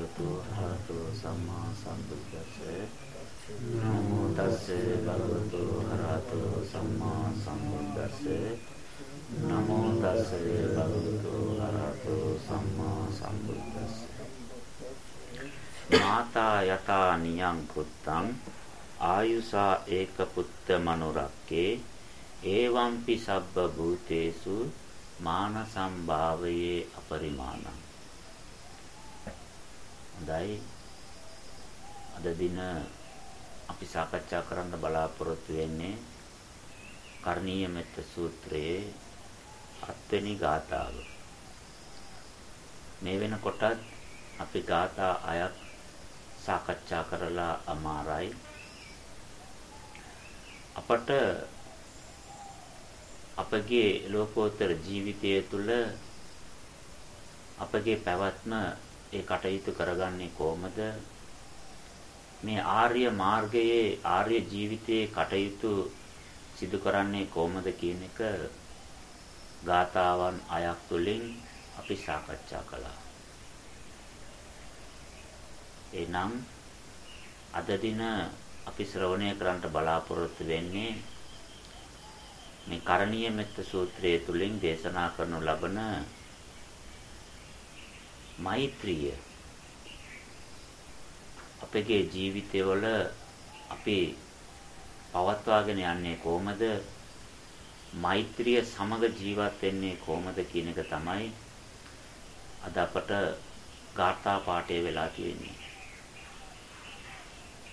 භගවතු හරතු සම්මා සම්බුද්දස්සේ නමෝ තස්සේ භගවතු හරතු සම්මා සම්බුද්දස්සේ නමෝ තස්සේ භගවතු හරතු සම්මා සම්බුද්දස්සේ මාතා යතා නියං පුත්තං ආයුසා ඒක පුත්ත මනුරක්කේ ඒවම්පි සබ්බ භූතේසු මාන සම්භාවයේ අපරිමාණං හොඳයි. අද දින අපි සාකච්ඡා කරන්න බලාපොරොත්තු වෙන්නේ කරණීය මෙත්ත සූත්‍රයේ හත්වෙනි ගාථාව. මේ වෙනකොටත් අපි ගාථා අයක් සාකච්ඡා කරලා අමාරයි. අපට අපගේ ලෝකෝත්තර ජීවිතය තුළ අපගේ පැවැත්ම ඒ කටයුතු කරගන්නේ කොහොමද මේ ආර්ය මාර්ගයේ ආර්ය ජීවිතයේ කටයුතු සිදු කරන්නේ කොහොමද කියන එක ගාතාවන් අයක් තුළින් අපි සාකච්ඡා කළා. එනම් අද දින අපි ශ්‍රවණය කරන්නට බලාපොරොත්තු වෙන්නේ මේ කරණීය මෙත්ත සූත්‍රයේ තුලින් දේශනා කරනු ලබන මෛත්‍රිය. අපගේ ජීවිතවල අපි පවත්වාගෙන යන්නේ කොහොමද? මෛත්‍රිය සමග ජීවත් වෙන්නේ කොහොමද කියන එක තමයි අද අපට ගාථා පාඨය වෙලා තියෙන්නේ.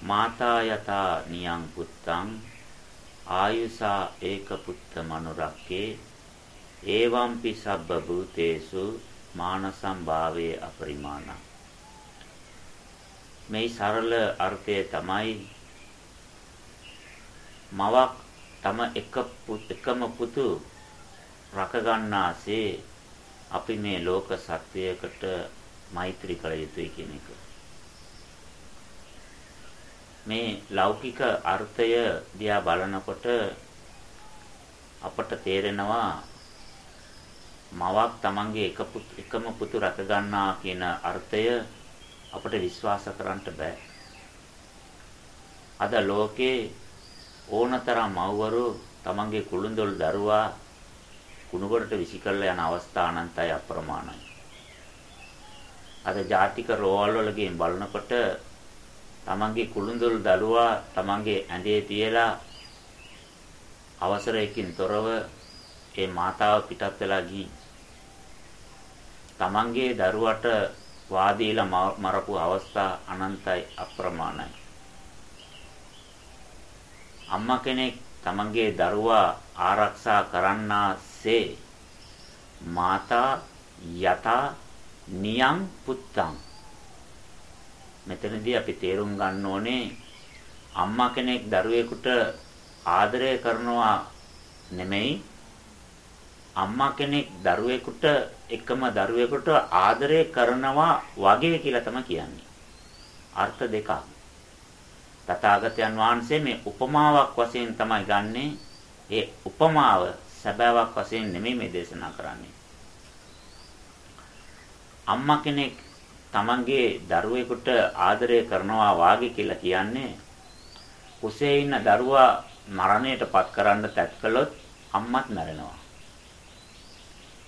මාතා යතා නියං පුත්තං ආයුසා ඒක පුත්ත මනුරක්කේ ඒවම්පි සබ්බ භූතේසු මානසම් භාවයේ අපරිමාණ මේ සරල අර්ථය තමයි මවක් තම එක එකම පුතු රක ගන්නාසේ අපි මේ ලෝක සත්වයකට මෛත්‍රී කළ යුතුයි කියන එක. මේ ලෞකික අර්ථය දිහා බලනකොට අපට තේරෙනවා මවක් තමන්ගේ එක එකම පුතු රැක ගන්නා කියන අර්ථය අපට විශ්වාස කරන්න බෑ. අද ලෝකේ ඕනතරම් මව්වරු තමන්ගේ කුළුඳොල් දරුවා කුණුගොඩට විසිකල්ලා යන අවස්ථා අනන්තයි අප්‍රමාණයි. අද ජාතික රෝවල් වල ගිහින් බලනකොට තමන්ගේ කුළුඳොල් දරුවා තමන්ගේ ඇඳේ තියලා අවසරයකින් තොරව ඒ මාතාව පිටත් වෙලා ගිහින් තමන්ගේ දරුවට වාදීලා මරපු අවස්ථා අනන්තයි අප්‍රමාණයි. අම්මා කෙනෙක් තමන්ගේ දරුවා ආරක්ෂා කරන්නාසේ මාතා යතා නියං පුත්තං මෙතනදී අපි තේරුම් ගන්න ඕනේ අම්මා කෙනෙක් දරුවෙකුට ආදරය කරනවා නෙමෙයි අම්මා කෙනෙක් දරුවෙකුට එකම දරුවෙකුට ආදරය කරනවා වගේ කියලා තමයි කියන්නේ. අර්ථ දෙකක්. තථාගතයන් වහන්සේ මේ උපමාවක් වශයෙන් තමයි ගන්නෙ. ඒ උපමාව සැබෑවක් වශයෙන් නෙමෙයි මේ දේශනා කරන්නේ. අම්මා කෙනෙක් තමන්ගේ දරුවෙකුට ආදරය කරනවා වාගේ කියලා කියන්නේ කුසේ ඉන්න දරුවා මරණයට පත් කරන්න තැත් කළොත් අම්මත් මැරෙනවා.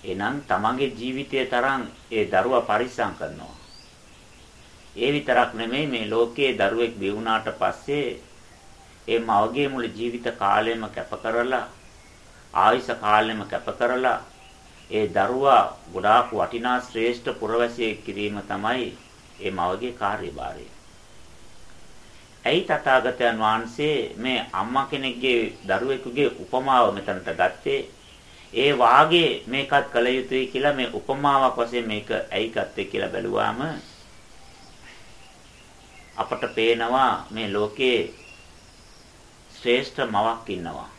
එනම් තමන්ගේ ජීවිතය තරම් ඒ දරුවා පරිස්සම් කරනවා. ඒ විතරක් නෙමෙයි මේ ලෝකයේ දරුවෙක් බිවුනාට පස්සේ ඒ මවගේ මුළු ජීවිත කාලයම කැප කරලා ආයුෂ කාලෙම කැප කරලා ඒ දරුවා ගොඩාක් වටිනා ශ්‍රේෂ්ඨ පුරවැසියෙක් කිරීම තමයි ඒ මවගේ කාර්යභාරය. ඇයි තථාගතයන් වහන්සේ මේ අම්මා කෙනෙක්ගේ දරුවෙකුගේ උපමාව මෙතනට ගත්තේ? ඒ වාගේ මේකත් කළ යුතුයි කියලා මේ උපමාවක් වශයෙන් මේක ඇයි ගත්තේ කියලා බැලුවාම අපට පේනවා මේ ලෝකේ ශ්‍රේෂ්ඨ මවක් ඉන්නවා.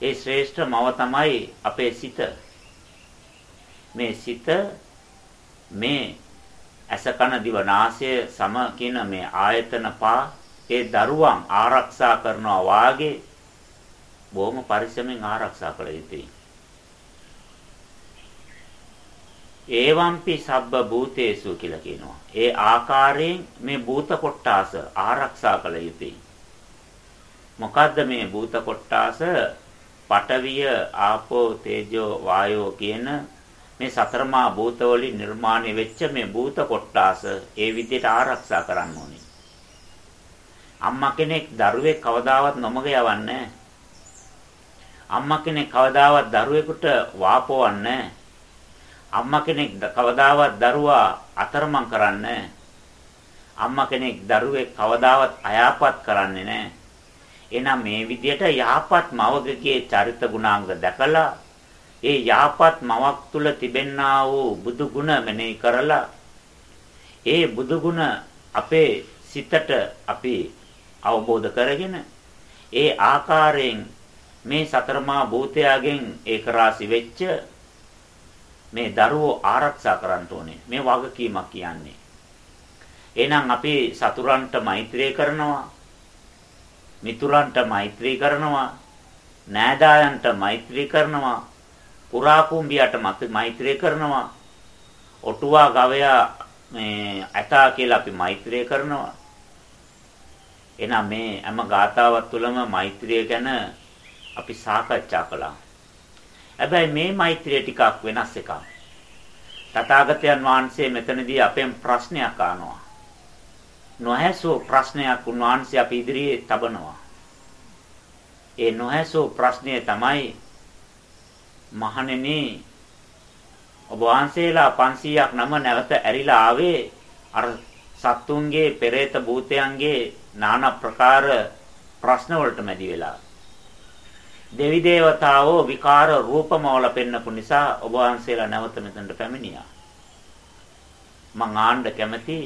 ඒ ශ්‍රේෂ්ඨ මව තමයි අපේ සිත. මේ සිත මේ ඇස කන දිව නාසය සම කියන මේ ආයතන පහ ඒ දරුවන් ආරක්ෂා කරනවා වාගේ බොහොම පරිස්සමෙන් ආරක්ෂා කළ යුතුයි. ඒවම්පි සබ්බ භූතේසු කියලා කියනවා. ඒ ආකාරයෙන් මේ භූත කොටාස ආරක්ෂා කළ යුතුයි. මොකද්ද මේ භූත කොටාස? පඨවිය, ආපෝ, තේජෝ, වායෝ කියන මේ සතරමා භූත වලින් නිර්මාණය වෙච්ච මේ භූත කොටාස ඒ විදිහට ආරක්ෂා කරන්න ඕනේ. අම්මා කෙනෙක් දරුවෙක් කවදාවත් නොමග යවන්නේ අම්මා කෙනෙක් කවදාවත් දරුවෙකුට වාපවන්නේ අම්මා කෙනෙක් කවදාවත් දරුවා අතරමං කරන්නේ අම්මා කෙනෙක් දරුවෙක් කවදාවත් අයාපත් කරන්නේ නැහැ. එහෙනම් මේ විදිහට යහපත් මවකගේ චරිත ගුණාංග දැකලා ඒ යහපත් මවක් තුල තිබෙන්නා වූ බුදු ගුණ මෙනෙහි කරලා ඒ බුදු ගුණ අපේ සිතට අපි අවබෝධ කරගෙන ඒ ආකාරයෙන් මේ සතරමා භූතයාගෙන් ඒක රාසි වෙච්ච මේ දරුවෝ ආරක්ෂා කරන්න ඕනේ. මේ වගකීමක් කියන්නේ. එහෙනම් අපි සතුරන්ට මෛත්‍රී කරනවා මිතුරන්ට මෛත්‍රී කරනවා නෑදායන්ට මෛත්‍රී කරනවා පුරා කුඹියට මෛත්‍රී කරනවා ඔටුවා ගවයා මේ ඇතා කියලා අපි මෛත්‍රී කරනවා. එහෙනම් මේ හැම ගාතාවක් තුළම මෛත්‍රිය ගැන අපි සාකච්ඡා කළා. හැබැයි මේ මෛත්‍රිය ටිකක් වෙනස් එකක්. තථාගතයන් වහන්සේ මෙතනදී අපෙන් ප්‍රශ්නයක් අහනවා. නොහැසෝ ප්‍රශ්නයක් උන්වහන්සේ අපි ඉදිරියේ තබනවා. ඒ නොහැසෝ ප්‍රශ්නය තමයි මහණෙනි ඔබ වහන්සේලා 500ක් නම නැවත ඇරිලා ආවේ අර සත්තුන්ගේ පෙරේත භූතයන්ගේ নানা ප්‍රකාර ප්‍රශ්න වලට මැදි වෙලා දෙවි දේවතාවෝ විකාර රූපමවල පෙන්නපු නිසා ඔබ වහන්සේලා නැවත මෙතනට පැමිණියා. මං ආන්න කැමති.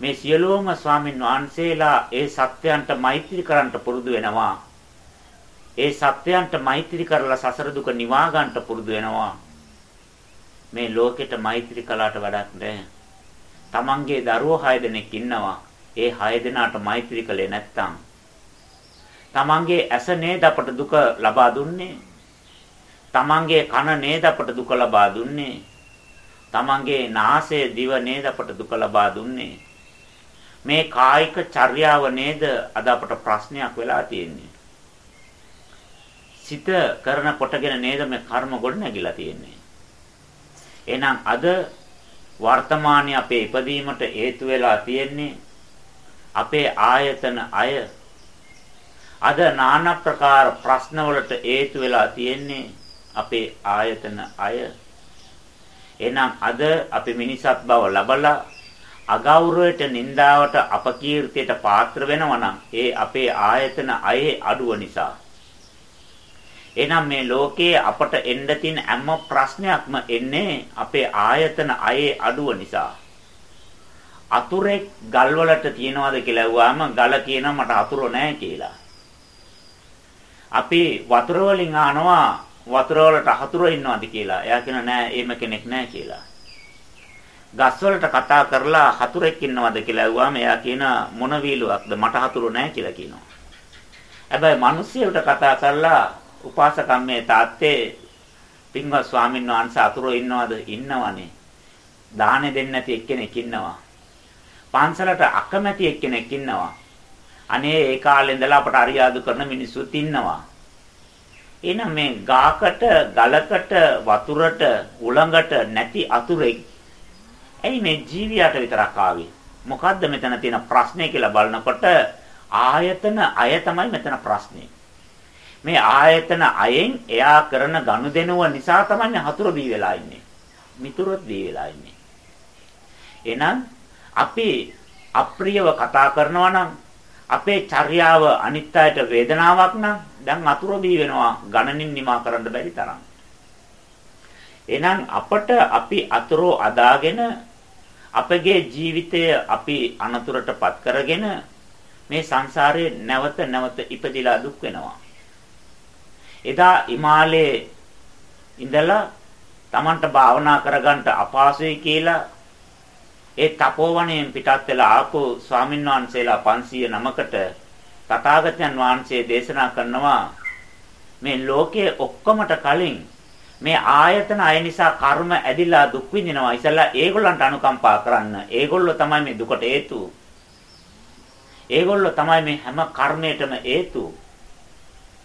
මේ සියලුම ස්වාමින් වහන්සේලා ඒ සත්‍යයන්ට මෛත්‍රී කරන්නට පුරුදු වෙනවා. ඒ සත්‍යයන්ට මෛත්‍රී කරලා සසර දුක නිවා ගන්නට පුරුදු වෙනවා. මේ ලෝකෙට මෛත්‍රී කළාට වැඩක් නැහැ තමන්ගේ දරුවෝ 6 දෙනෙක් ඉන්නවා. ඒ 6 දෙනාට මෛත්‍රී කළේ නැත්තම් තමන්ගේ ඇස නේද අපට දුක ලබා දුන්නේ. තමන්ගේ කන නේද අපට දුක ලබා දුන්නේ. තමන්ගේ නාසය දිව නේද අපට දුක ලබා දුන්නේ. මේ කායික චර්යාව නේද අද අපට ප්‍රශ්නයක් වෙලා තියෙන්නේ. සිත කරන කොටගෙන නේද මේ කර්ම ගොඩ නැගිලා තියෙන්නේ. එහෙනම් අද වර්තමානයේ අපේ ඉපදීමට හේතු වෙලා තියෙන්නේ අපේ ආයතන අය අද নানা ප්‍රකාර ප්‍රශ්න වලට හේතු වෙලා තියෙන්නේ අපේ ආයතන අය එහෙනම් අද අපි මිනිසත් බව ලබලා අගෞරවයට නින්දාවට අපකීර්තියට පාත්‍ර වෙනවා නම් ඒ අපේ ආයතන අයේ අඩුව නිසා එහෙනම් මේ ලෝකයේ අපට එන්න තියෙන හැම ප්‍රශ්නයක්ම එන්නේ අපේ ආයතන අයේ අඩුව නිසා. අතුරෙක් ගල් වලට තියනවාද කියලා ඇහුවාම ගල කියනවා මට අතුරු නැහැ කියලා. අපි වතුර වලින් අහනවා වතුර වලට හතුරු ඉන්නවද කියලා. එයා කියන නෑ එහෙම කෙනෙක් නෑ කියලා. ගස් වලට කතා කරලා හතුරෙක් ඉන්නවද කියලා ඇහුවාම එයා කියන මොන වීලුවක්ද මට හතුරු නෑ කියලා කියනවා. හැබැයි මිනිස්සුන්ට කතා කරලා උපාසකම්මේ තාත්තේ පින්වත් ස්වාමීන් වහන්සේ අතුරු ඉන්නවද ඉන්නවනේ දාහනේ දෙන්නේ නැති එක්කෙනෙක් ඉන්නවා පන්සලට අකමැති එක්කෙනෙක් ඉන්නවා අනේ ඒ කාලේ ඉඳලා අපට අරියාදු කරන මිනිස්සුත් ඉන්නවා එහෙනම් මේ ගාකට ගලකට වතුරට උලඟට නැති අතුරෙක් ඇයි මේ ජීවියට විතරක් ආවේ මොකද්ද මෙතන තියෙන ප්‍රශ්නේ කියලා බලනකොට ආයතන අය තමයි මෙතන ප්‍රශ්නේ මේ ආයතන අයෙන් එයා කරන ගනුදෙනුව නිසා තමයි මේ හතුරු බී වෙලා ඉන්නේ. මිතුරොත් බී වෙලා ඉන්නේ. එහෙනම් අපි අප්‍රියව කතා කරනවා නම් අපේ චර්යාව අනිත් අයට වේදනාවක් නම් දැන් අතුරු බී වෙනවා ගණනින් නිමා කරන්න බැරි තරම්. එහෙනම් අපට අපි අතුරු අදාගෙන අපගේ ජීවිතය අපි අනතුරටපත් කරගෙන මේ සංසාරේ නැවත නැවත ඉපදිලා දුක් වෙනවා. එදා හිමාලයේ ඉඳලා Tamanට භාවනා කරගන්න අපහසුයි කියලා ඒ තපෝවණයෙන් පිටත් වෙලා ආපු ස්වාමින්වහන්සේලා 500 නමකට තථාගතයන් වහන්සේ දේශනා කරනවා මේ ලෝකයේ ඔක්කොමට කලින් මේ ආයතන අය නිසා කර්ම ඇදිලා දුක් විඳිනවා. ඉතින්ලා ඒගොල්ලන්ට අනුකම්පා කරන්න. ඒගොල්ලෝ තමයි මේ දුකට හේතුව. ඒගොල්ලෝ තමයි මේ හැම කර්මයකටම හේතුව.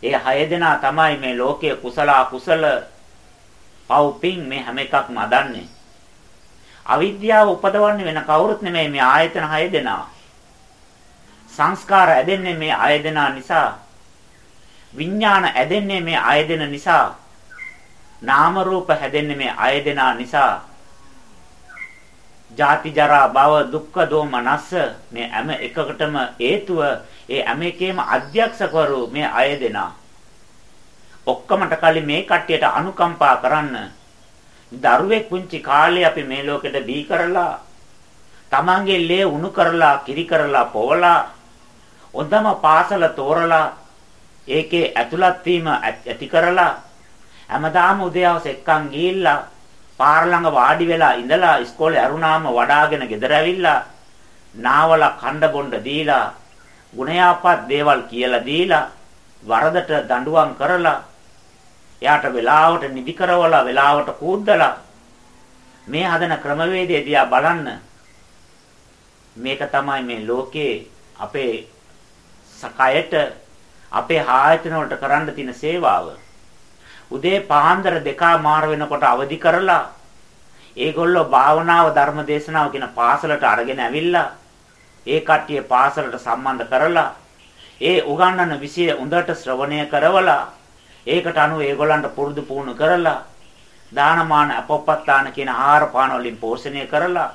ඒ හය දෙනා තමයි මේ ලෝකයේ කුසල අකුසල පව්පින් මේ හැම එකක්ම අදන්නේ. අවිද්‍යාව උපදවන්නේ වෙන කවුරුත් නෙමෙයි මේ ආයතන හය දෙනා. සංස්කාර ඇදෙන්නේ මේ අය දෙනා නිසා. විඥාන ඇදෙන්නේ මේ අය දෙන නිසා. නාම රූප හැදෙන්නේ මේ අය දෙනා නිසා. ජාති ජරා භව දුක්ඛ දෝමනස්ස මේ හැම එකකටම හේතුව ඒ හැම එකේම අධ්‍යක්ෂකවරු මේ අය දෙනා. ඔක්කොමට කලින් මේ කට්ටියට අනුකම්පා කරන්න. දරුවෙක් පුංචි කාලේ අපි මේ ලෝකෙට බී කරලා තමන්ගේ ලේ උණු කරලා කිරි කරලා පොවලා හොඳම පාසල තෝරලා ඒකේ ඇතුළත් වීම ඇති කරලා හැමදාම උදේවස එක්කන් ගිහිල්ලා පාර ළඟ වාඩි වෙලා ඉඳලා ඉස්කෝලේ අරුණාම වඩාගෙන ගෙදර ඇවිල්ලා නාවල කණ්ඩ බොණ්ඩ දීලා ගුණයාපත් දේවල් කියලා දීලා වරදට දඬුවම් කරලා එයාට වෙලාවට නිදි කරවලා වෙලාවට කූද්දලා මේ හදන ක්‍රමවේදය දිහා බලන්න. මේක තමයි මේ ලෝකේ අපේ සකයට අපේ ආයතන වලට කරන්න තියෙන සේවාව. උදේ පාන්දර දෙකා මාර වෙනකොට අවදි කරලා ඒගොල්ලෝ භාවනාව ධර්ම දේශනාව කියන පාසලට අරගෙන ඇවිල්ලා ඒ කට්ටිය පාසලට සම්බන්ධ කරලා ඒ උගන්වන විෂය උඳට ශ්‍රවණය කරවලා ඒකට අනුව ඒගොල්ලන්ට පුරුදු පුහුණු කරලා දානමාන අපොප්පත්තාන කියන ආහාර පාන වලින් පෝෂණය කරලා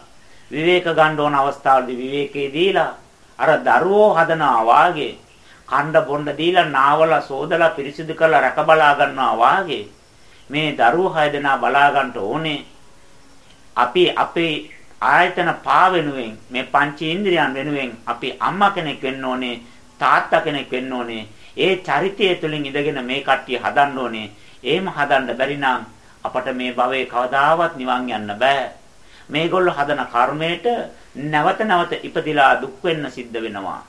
විවේක ගන්න ඕන අවස්ථාවලදී විවේකේ දීලා අර දරුවෝ හදනවා වාගේ කණ්ඩ බොණ්ඩ දීලා නාවල සෝදලා පිරිසිදු කරලා රැක බලා ගන්නවා වාගේ මේ දරුවෝ හය දෙනා බලා ගන්න ඕනේ. අපි අපේ ආයතන පා වෙනුවෙන් මේ පංච ඉන්ද්‍රියන් වෙනුවෙන් අපි අම්මා කෙනෙක් වෙන්න ඕනේ තාත්තා කෙනෙක් වෙන්න ඕනේ. ඒ චරිතය තුළින් ඉඳගෙන මේ කට්ටිය හදන්න ඕනේ. එහෙම හදන්න බැරි නම් අපට මේ භවයේ කවදාවත් නිවන් යන්න බෑ. මේගොල්ලෝ හදන කර්මයට නැවත නැවත ඉපදිලා දුක් වෙන්න සිද්ධ වෙනවා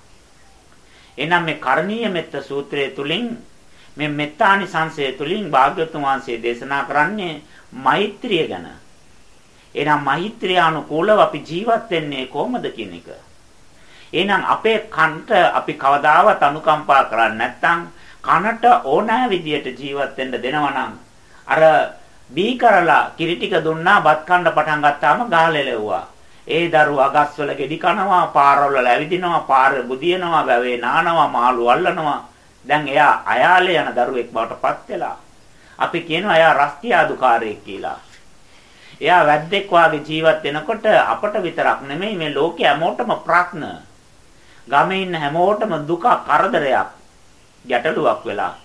එහෙනම් මේ කරණීය මෙත්ත සූත්‍රය තුලින් මේ මෙත්තානි සංසය තුලින් භාග්‍යවතුන් වහන්සේ දේශනා කරන්නේ මෛත්‍රිය ගැන. එහෙනම් මෛත්‍රිය අනුකූලව අපි ජීවත් වෙන්නේ කොහොමද කියන එක. එහෙනම් අපේ කන්ට අපි කවදාවත් අනුකම්පා කරන්නේ නැත්නම් කනට ඕනෑ විදියට ජීවත් වෙන්න දෙනවා අර බී කරලා කිරි ටික දුන්නා බත් කන්න පටන් ගත්තාම ගහලෙලෙව්වා. ඒ දරුවා ගස්වල ගෙඩි කනවා, පාරවල ඇවිදිනවා, පාර බුදියනවා, වැවේ නානවා, මාළු අල්ලනවා. දැන් එයා අයාලේ යන දරුවෙක් බවට පත් වෙලා. අපි කියනවා එයා රස්තියාදුකාරයෙක් කියලා. එයා වැද්දෙක් වාගේ ජීවත් වෙනකොට අපට විතරක් නෙමෙයි මේ ලෝකේ හැමෝටම ප්‍රශ්න. ගමේ ඉන්න හැමෝටම දුක කරදරයක් ගැටලුවක් වෙලා.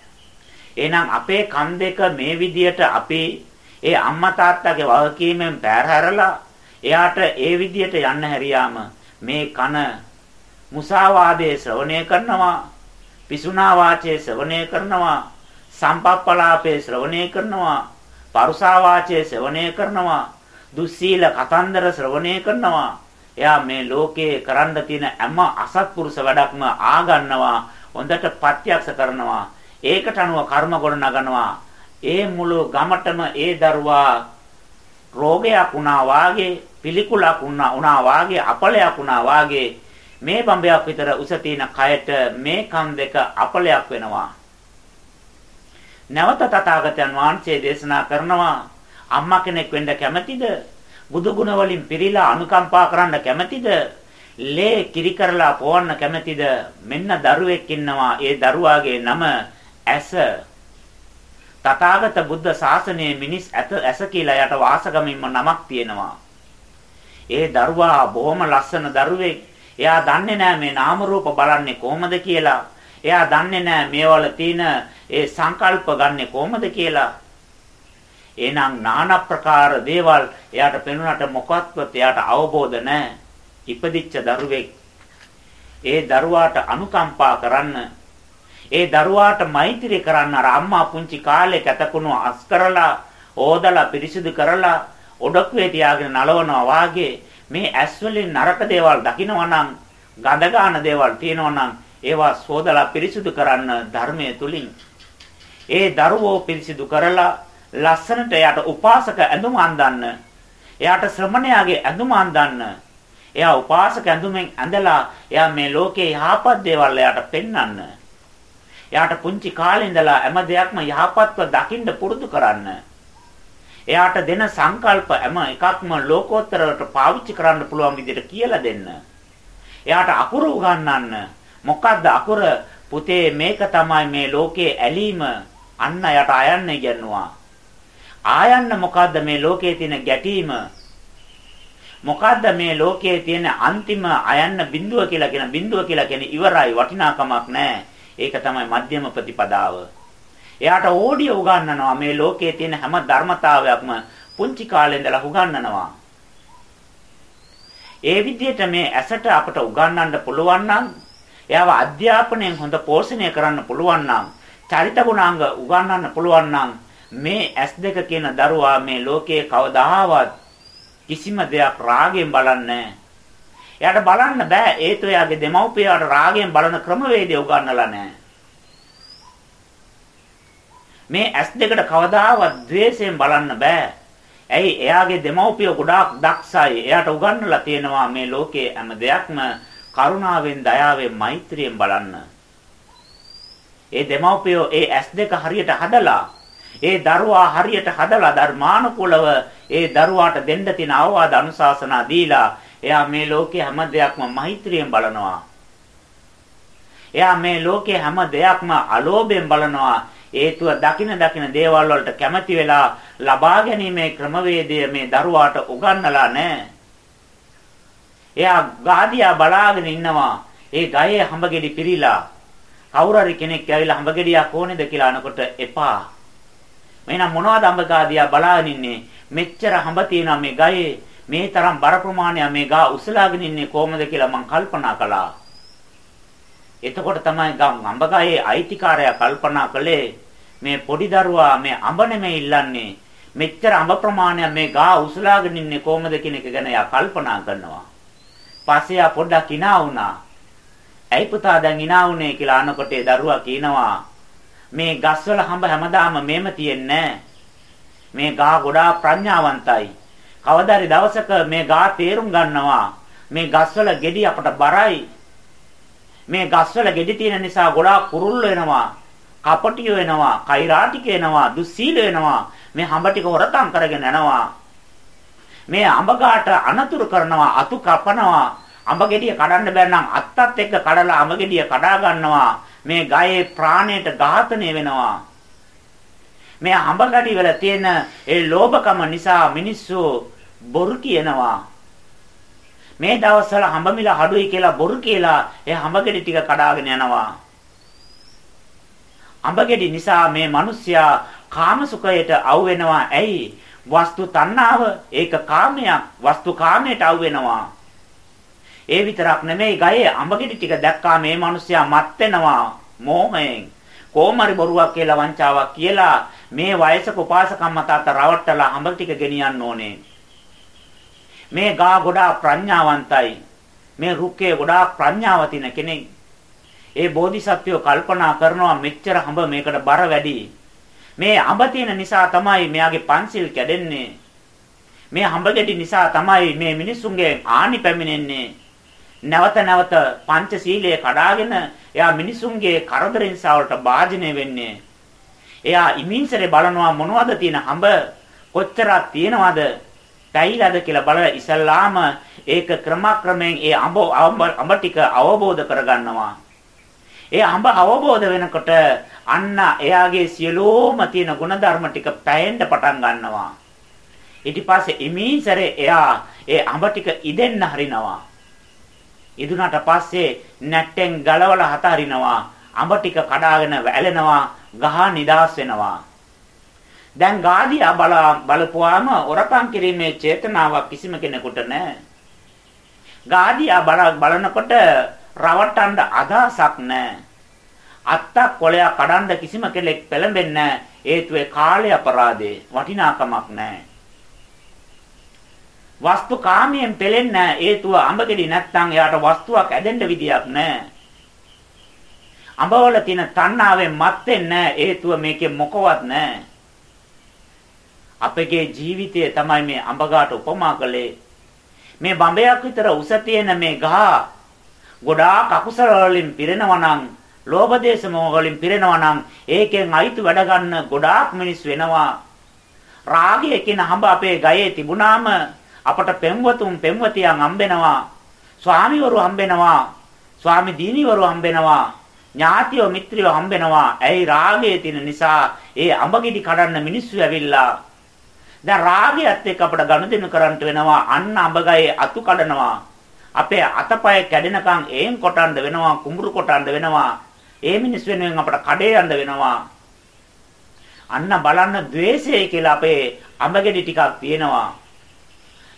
එහෙනම් අපේ කන් දෙක මේ විදියට අපි ඒ අම්මා තාත්තාගේ වගකීමෙන් පැහැරලා එයාට ඒ විදියට යන්න හැරියාම මේ කන මුසාවාදයේ ශ්‍රවණය කරනවා පිසුනා වාචයේ ශ්‍රවණය කරනවා සම්පප්පලාපේ ශ්‍රවණය කරනවා පරුසා වාචයේ ශ්‍රවණය කරනවා දුස්සීල කතන්දර ශ්‍රවණය කරනවා. එයා මේ ලෝකේ කරන්න තියෙන හැම අසත්පුරුෂ වැඩක්ම ආගන්නවා හොඳට ප්‍රත්‍යක්ෂ කරනවා. ඒකට අනුව කර්ම ගොඩනගනවා. ඒ මුළු ගමටම ඒ දරුවා රෝගයක් වුණා වාගේ පිළිකුලක් වුණා වාගේ අපලයක් වුණා වාගේ මේ බම්බයක් විතර උස තියෙන කයට මේ කන් දෙක අපලයක් වෙනවා. නැවත තථාගතයන් වහන්සේ දේශනා කරනවා අම්මා කෙනෙක් වෙන්න කැමතිද? බුදු ගුණ වලින් පිරීලා අනුකම්පා කරන්න කැමතිද? ලේ කිරි කරලා පොවන්න කැමතිද? මෙන්න දරුවෙක් ඉන්නවා. ඒ දරුවාගේ නම ඇස තථාගත බුද්ධ ශාසනයේ මිනිස් ඇස කියලා යට වාසගමින්ම නමක් තියෙනවා. ඒ දරුවා බොහොම ලස්සන දරුවෙක්. එයා දන්නේ නැහැ මේ නාම රූප බලන්නේ කොහොමද කියලා. එයා දන්නේ නැහැ මේවල තියෙන ඒ සංකල්ප ගන්නෙ කොහොමද කියලා. එහෙනම් নানা ප්‍රකාර දේවල් එයාට පෙනුනට මොකක්වත් එයාට අවබෝධ නැහැ. ඉපදිච්ච දරුවෙක්. ඒ දරුවාට අනුකම්පා කරන්න ඒ දරුවාට මෛත්‍රී කරන්න අර අම්මා පුංචි කාලේ කැතකුණු අස් කරලා ඕදලා පිරිසිදු කරලා ඔඩොක්කුවේ තියාගෙන නලවනවා වාගේ මේ ඇස් වලින් නරක දේවල් දකිනවා නම් ගඳ ගන්න දේවල් තියෙනවා නම් ඒවා සෝදලා පිරිසිදු කරන්න ධර්මයේ තුලින් ඒ දරුවෝ පිරිසිදු කරලා ලස්සනට එයාට උපාසක ඇඳුම අඳන්න. එයාට ශ්‍රමණයාගේ ඇඳුම අඳන්න. එයා උපාසක ඇඳුමෙන් ඇඳලා එයා මේ ලෝකේ යහපත් දේවල් එයාට පෙන්වන්න. එයාට පුංචි කාලේ ඉඳලා හැම දෙයක්ම යහපත්ව දකින්න පුරුදු කරන්න. එයාට දෙන සංකල්ප හැම එකක්ම ලෝකෝත්තරවට පාවිච්චි කරන්න පුළුවන් විදිහට කියලා දෙන්න. එයාට අකුරු උගන්වන්න. මොකද්ද අකුර? පුතේ මේක තමයි මේ ලෝකයේ ඇලීම. අන්න යට අයන්න ඉගෙනුවා. ආයන්න මොකද්ද මේ ලෝකයේ තියෙන ගැටීම? මොකද්ද මේ ලෝකයේ තියෙන අන්තිම අයන්න බිඳුව කියලා කියන බිඳුව කියලා කියන්නේ ඉවරයි වටිනාකමක් නැහැ. ඒක තමයි මධ්‍යම ප්‍රතිපදාව. එයාට ඕඩිය උගන්වනවා මේ ලෝකයේ තියෙන හැම ධර්මතාවයක්ම පුංචි කාලේ ඉඳලා උගන්වනවා. ඒ විදිහට මේ ඇසට අපට උගන්වන්න පුළුවන් නම් එයාව අධ්‍යාපනයෙන් හොඳ පෝෂණය කරන්න පුළුවන් නම් චරිත ගුණාංග උගන්වන්න පුළුවන් නම් මේ S2 කියන දරුවා මේ ලෝකයේ කවදාවත් කිසිම දෙයක් රාගයෙන් බලන්නේ එයාට බලන්න බෑ ඒතු එයාගේ දෙමව්පියාට රාගයෙන් බලන ක්‍රමවේදය උගන්වලා නැහැ. මේ S2කට කවදාවත් द्वේෂයෙන් බලන්න බෑ. ඇයි එයාගේ දෙමව්පියෝ ගොඩාක් දක්ෂයි. එයාට උගන්වලා තියෙනවා මේ ලෝකයේ හැම දෙයක්ම කරුණාවෙන්, දයාවෙන්, මෛත්‍රියෙන් බලන්න. ඒ දෙමව්පියෝ ඒ S2 හරියට හදලා ඒ දරුවා හරියට හදලා ධර්මානුකූලව ඒ දරුවාට දෙන්න තියෙන අවවාද අනුශාසනා දීලා එයා මේ ලෝකේ හැම දෙයක්ම මෛත්‍රියෙන් බලනවා. එයා මේ ලෝකේ හැම දෙයක්ම අලෝභයෙන් බලනවා. හේතුව දකින දකින දේවල් වලට කැමති වෙලා ලබා ගැනීමේ ක්‍රමවේදය මේ දරුවාට උගන්වලා නැහැ. එයා ගාදියා බලාගෙන ඉන්නවා. ඒ ගහේ හඹගෙඩි පිරීලා කවුරු හරි කෙනෙක් ඇවිල්ලා හඹගෙඩියක් ඕනේද කියලා අනකොට එපා. එහෙනම් මොනවද හඹ ගාදියා බලාගෙන ඉන්නේ? මෙච්චර හඹ තියෙනවා මේ ගහේ. මේ තරම් බර ප්‍රමාණයක් මේ ගා උසලාගෙන ඉන්නේ කොහොමද කියලා මං කල්පනා කළා. එතකොට තමයි අඹ ගහේ අයිතිකාරයා කල්පනා කළේ මේ පොඩි දරුවා මේ අඹ නෙමෙයි ඉල්ලන්නේ මෙච්චර අඹ ප්‍රමාණයක් මේ ගා උසලාගෙන ඉන්නේ කොහොමද කියන එක ගැන යා කල්පනා කරනවා. පස්සේ ආ පොඩ්ඩක් hina වුණා. ඇයි පුතා දැන් hina වුනේ කියලා අනකොට ඒ දරුවා කියනවා මේ ගස්වල හඹ හැමදාම මේම තියෙන්නේ මේ ගා ගොඩාක් ප්‍රඥාවන්තයි. කවදාරි දවසක මේ ගා තේරුම් ගන්නවා මේ ගස්වල ගෙඩි අපට බරයි. මේ ගස්වල ගෙඩි තියෙන නිසා ගොඩාක් කුරුල්ල වෙනවා. කපටිය වෙනවා, කෛරාටික වෙනවා, දුස්සීල වෙනවා. මේ හඹ ටික හොරකම් කරගෙන යනවා. මේ අඹ ගාට අනතුරු කරනවා, අතු කපනවා. අඹ ගෙඩිය කඩන්න බැරි නම් අත්තත් එක්ක කඩලා අඹ ගෙඩිය කඩා ගන්නවා. මේ ගයේ ප්‍රාණයට ඝාතනය වෙනවා. මේ අඹගඩි වල තියෙන ඒ ලෝභකම නිසා මිනිස්සු බොරු කියනවා. මේ දවස්වල හඹ මිල අඩුයි කියලා බොරු කියලා ඒ හඹගෙඩි ටික කඩාගෙන යනවා. අඹගෙඩි නිසා මේ මිනිස්සයා කාමසුඛයට අවු වෙනවා. ඇයි? වස්තු තණ්හාව ඒක කාමයක්. වස්තු කාමයට අවු වෙනවා. ඒ විතරක් නෙමෙයි ගයේ අඹගෙඩි ටික දැක්කා මේ මිනිස්සයා මත් වෙනවා මෝහයෙන්. කොහොමරි බොරුවක් කියලා වංචාවක් කියලා මේ වයසක උපාසකම්ම තාත්ත රවට්ටලා අඹ ටික ගෙනියන්න ඕනේ. මේ ගා ගොඩාක් ප්‍රඥාවන්තයි. මේ රුක්කේ ගොඩාක් ප්‍රඥාව තියෙන කෙනෙක්. ඒ බෝධිසත්වයෝ කල්පනා කරනවා මෙච්චර අඹ මේකට බර වැඩි. මේ අඹ තියෙන නිසා තමයි මෙයාගේ පන්සිල් කැඩෙන්නේ. මේ අඹ ගෙඩි නිසා තමයි මේ මිනිසුන්ගේ ආනි පැමිණෙන්නේ. නැවත නැවත පංචශීලයේ කඩාගෙන එයා මිනිසුන්ගේ කරදරෙන් සාවලට භාජනය වෙන්නේ. එයා ඉමින්සරේ බලනවා මොනවද තියෙන හඹ කොච්චරක් තියෙනවද පැයිලාද කියලා බලලා ඉස්සල්ලාම ඒක ක්‍රමක්‍රමයෙන් ඒ අඹ අඹ ටික අවබෝධ කරගන්නවා. ඒ අඹ අවබෝධ වෙනකොට අන්න එයාගේ සියලෝම තියෙන ಗುಣධර්ම ටික පැයෙන්න පටන් ගන්නවා. ඊට පස්සේ ඉමින්සරේ එයා ඒ අඹ ටික ඉදෙන්න හරිනවා. ඉදුණාට පස්සේ නැට්ටෙන් ගලවලා හත හරිනවා. අඹ ටික කඩාගෙන වැළෙනවා. ගහ නිදාස් වෙනවා. දැන් ගාදියා බල බලපුවාම ඔරකම් කිරීමේ චේතනාවක් කිසිම කෙනෙකුට නැහැ. ගාදියා බල බලනකොට රවට්ටන්න අදහසක් නැහැ. අත්තක් කොළයක් කඩන්න කිසිම කෙනෙක් පෙළඹෙන්නේ නැහැ. හේතුවේ කාලය අපරාධේ වටිනාකමක් නැහැ. වස්තු කාමයෙන් පෙලෙන්න හේතුව අඹගෙඩි නැත්තම් එයාට වස්තුවක් ඇදෙන්න විදියක් නැහැ. අඹවල තියෙන තණ්හාවෙන් මත් වෙන්නේ හේතුව මේකේ මොකවත් නැහැ. අපගේ ජීවිතය තමයි මේ අඹගාට උපමා කළේ. මේ බඹයක් විතර උස තියෙන මේ ගහ ගොඩාක් අකුසල වලින් පිරෙනවා නම්, ලෝභ දේශ මොහ වලින් පිරෙනවා නම් ඒකෙන් අයිතු වැඩ ගන්න ගොඩාක් මිනිස් වෙනවා. රාගය කියන හඹ අපේ ගයේ තිබුණාම අපට පෙම්වතුන් පෙම්වතියන් හම්බෙනවා. ස්වාමිවරු හම්බෙනවා. ස්වාමි දීනිවරු හම්බෙනවා. ඥාතියෝ මිත්‍රයෝ හම්බෙනවා. ඇයි රාගයේ තියෙන නිසා ඒ අඹගිඩි කඩන්න මිනිස්සු ඇවිල්ලා දැන් රාගයත් එක්ක අපිට ගනුදෙනු කරන්නට වෙනවා අන්න අඹගයේ අතු කඩනවා. අපේ අතපය කැඩෙනකන් ඒන් කොටන්න වෙනවා කුඹුරු කොටන්න වෙනවා. ඒ මිනිස් වෙනුවෙන් අපට කඩේ යන්න වෙනවා. අන්න බලන්න द्वේෂය කියලා අපේ අඹගෙඩි ටිකක් තියෙනවා.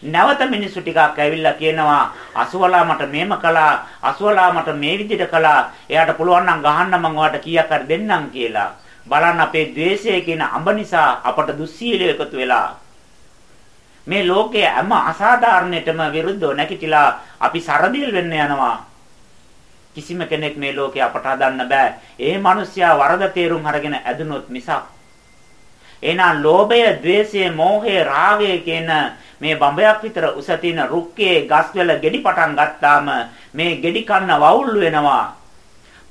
නැවත මිනිස්සු ටිකක් ඇවිල්ලා කියනවා අසුවලා මට මේම කළා අසුවලා මට මේ විදිහට කළා. එයාට පුළුවන් නම් ගහන්න මම ඔයාලට කීයක් හරි දෙන්නම් කියලා. බලන්න අපේ द्वේෂය කියන අඹ නිසා අපට දුස්සීලිය එකතු වෙලා මේ ලෝකයේ හැම අසාධාරණයටම විරුද්ධව නැගිටලා අපි සරදිල් වෙන්න යනවා. කිසිම කෙනෙක් මේ ලෝකේ අපට හදන්න බෑ. ඒ මිනිස්සයා වරද තේරුම් අරගෙන ඇදුනොත් මිසක්. එහෙනම් ලෝභය, ద్వේෂය, මෝහය, රාගය කියන මේ බඹයක් විතර උස තියෙන රුක්කේ ගස්වල ගෙඩි පටන් ගත්තාම මේ ගෙඩි කන්න වවුල් වෙනවා.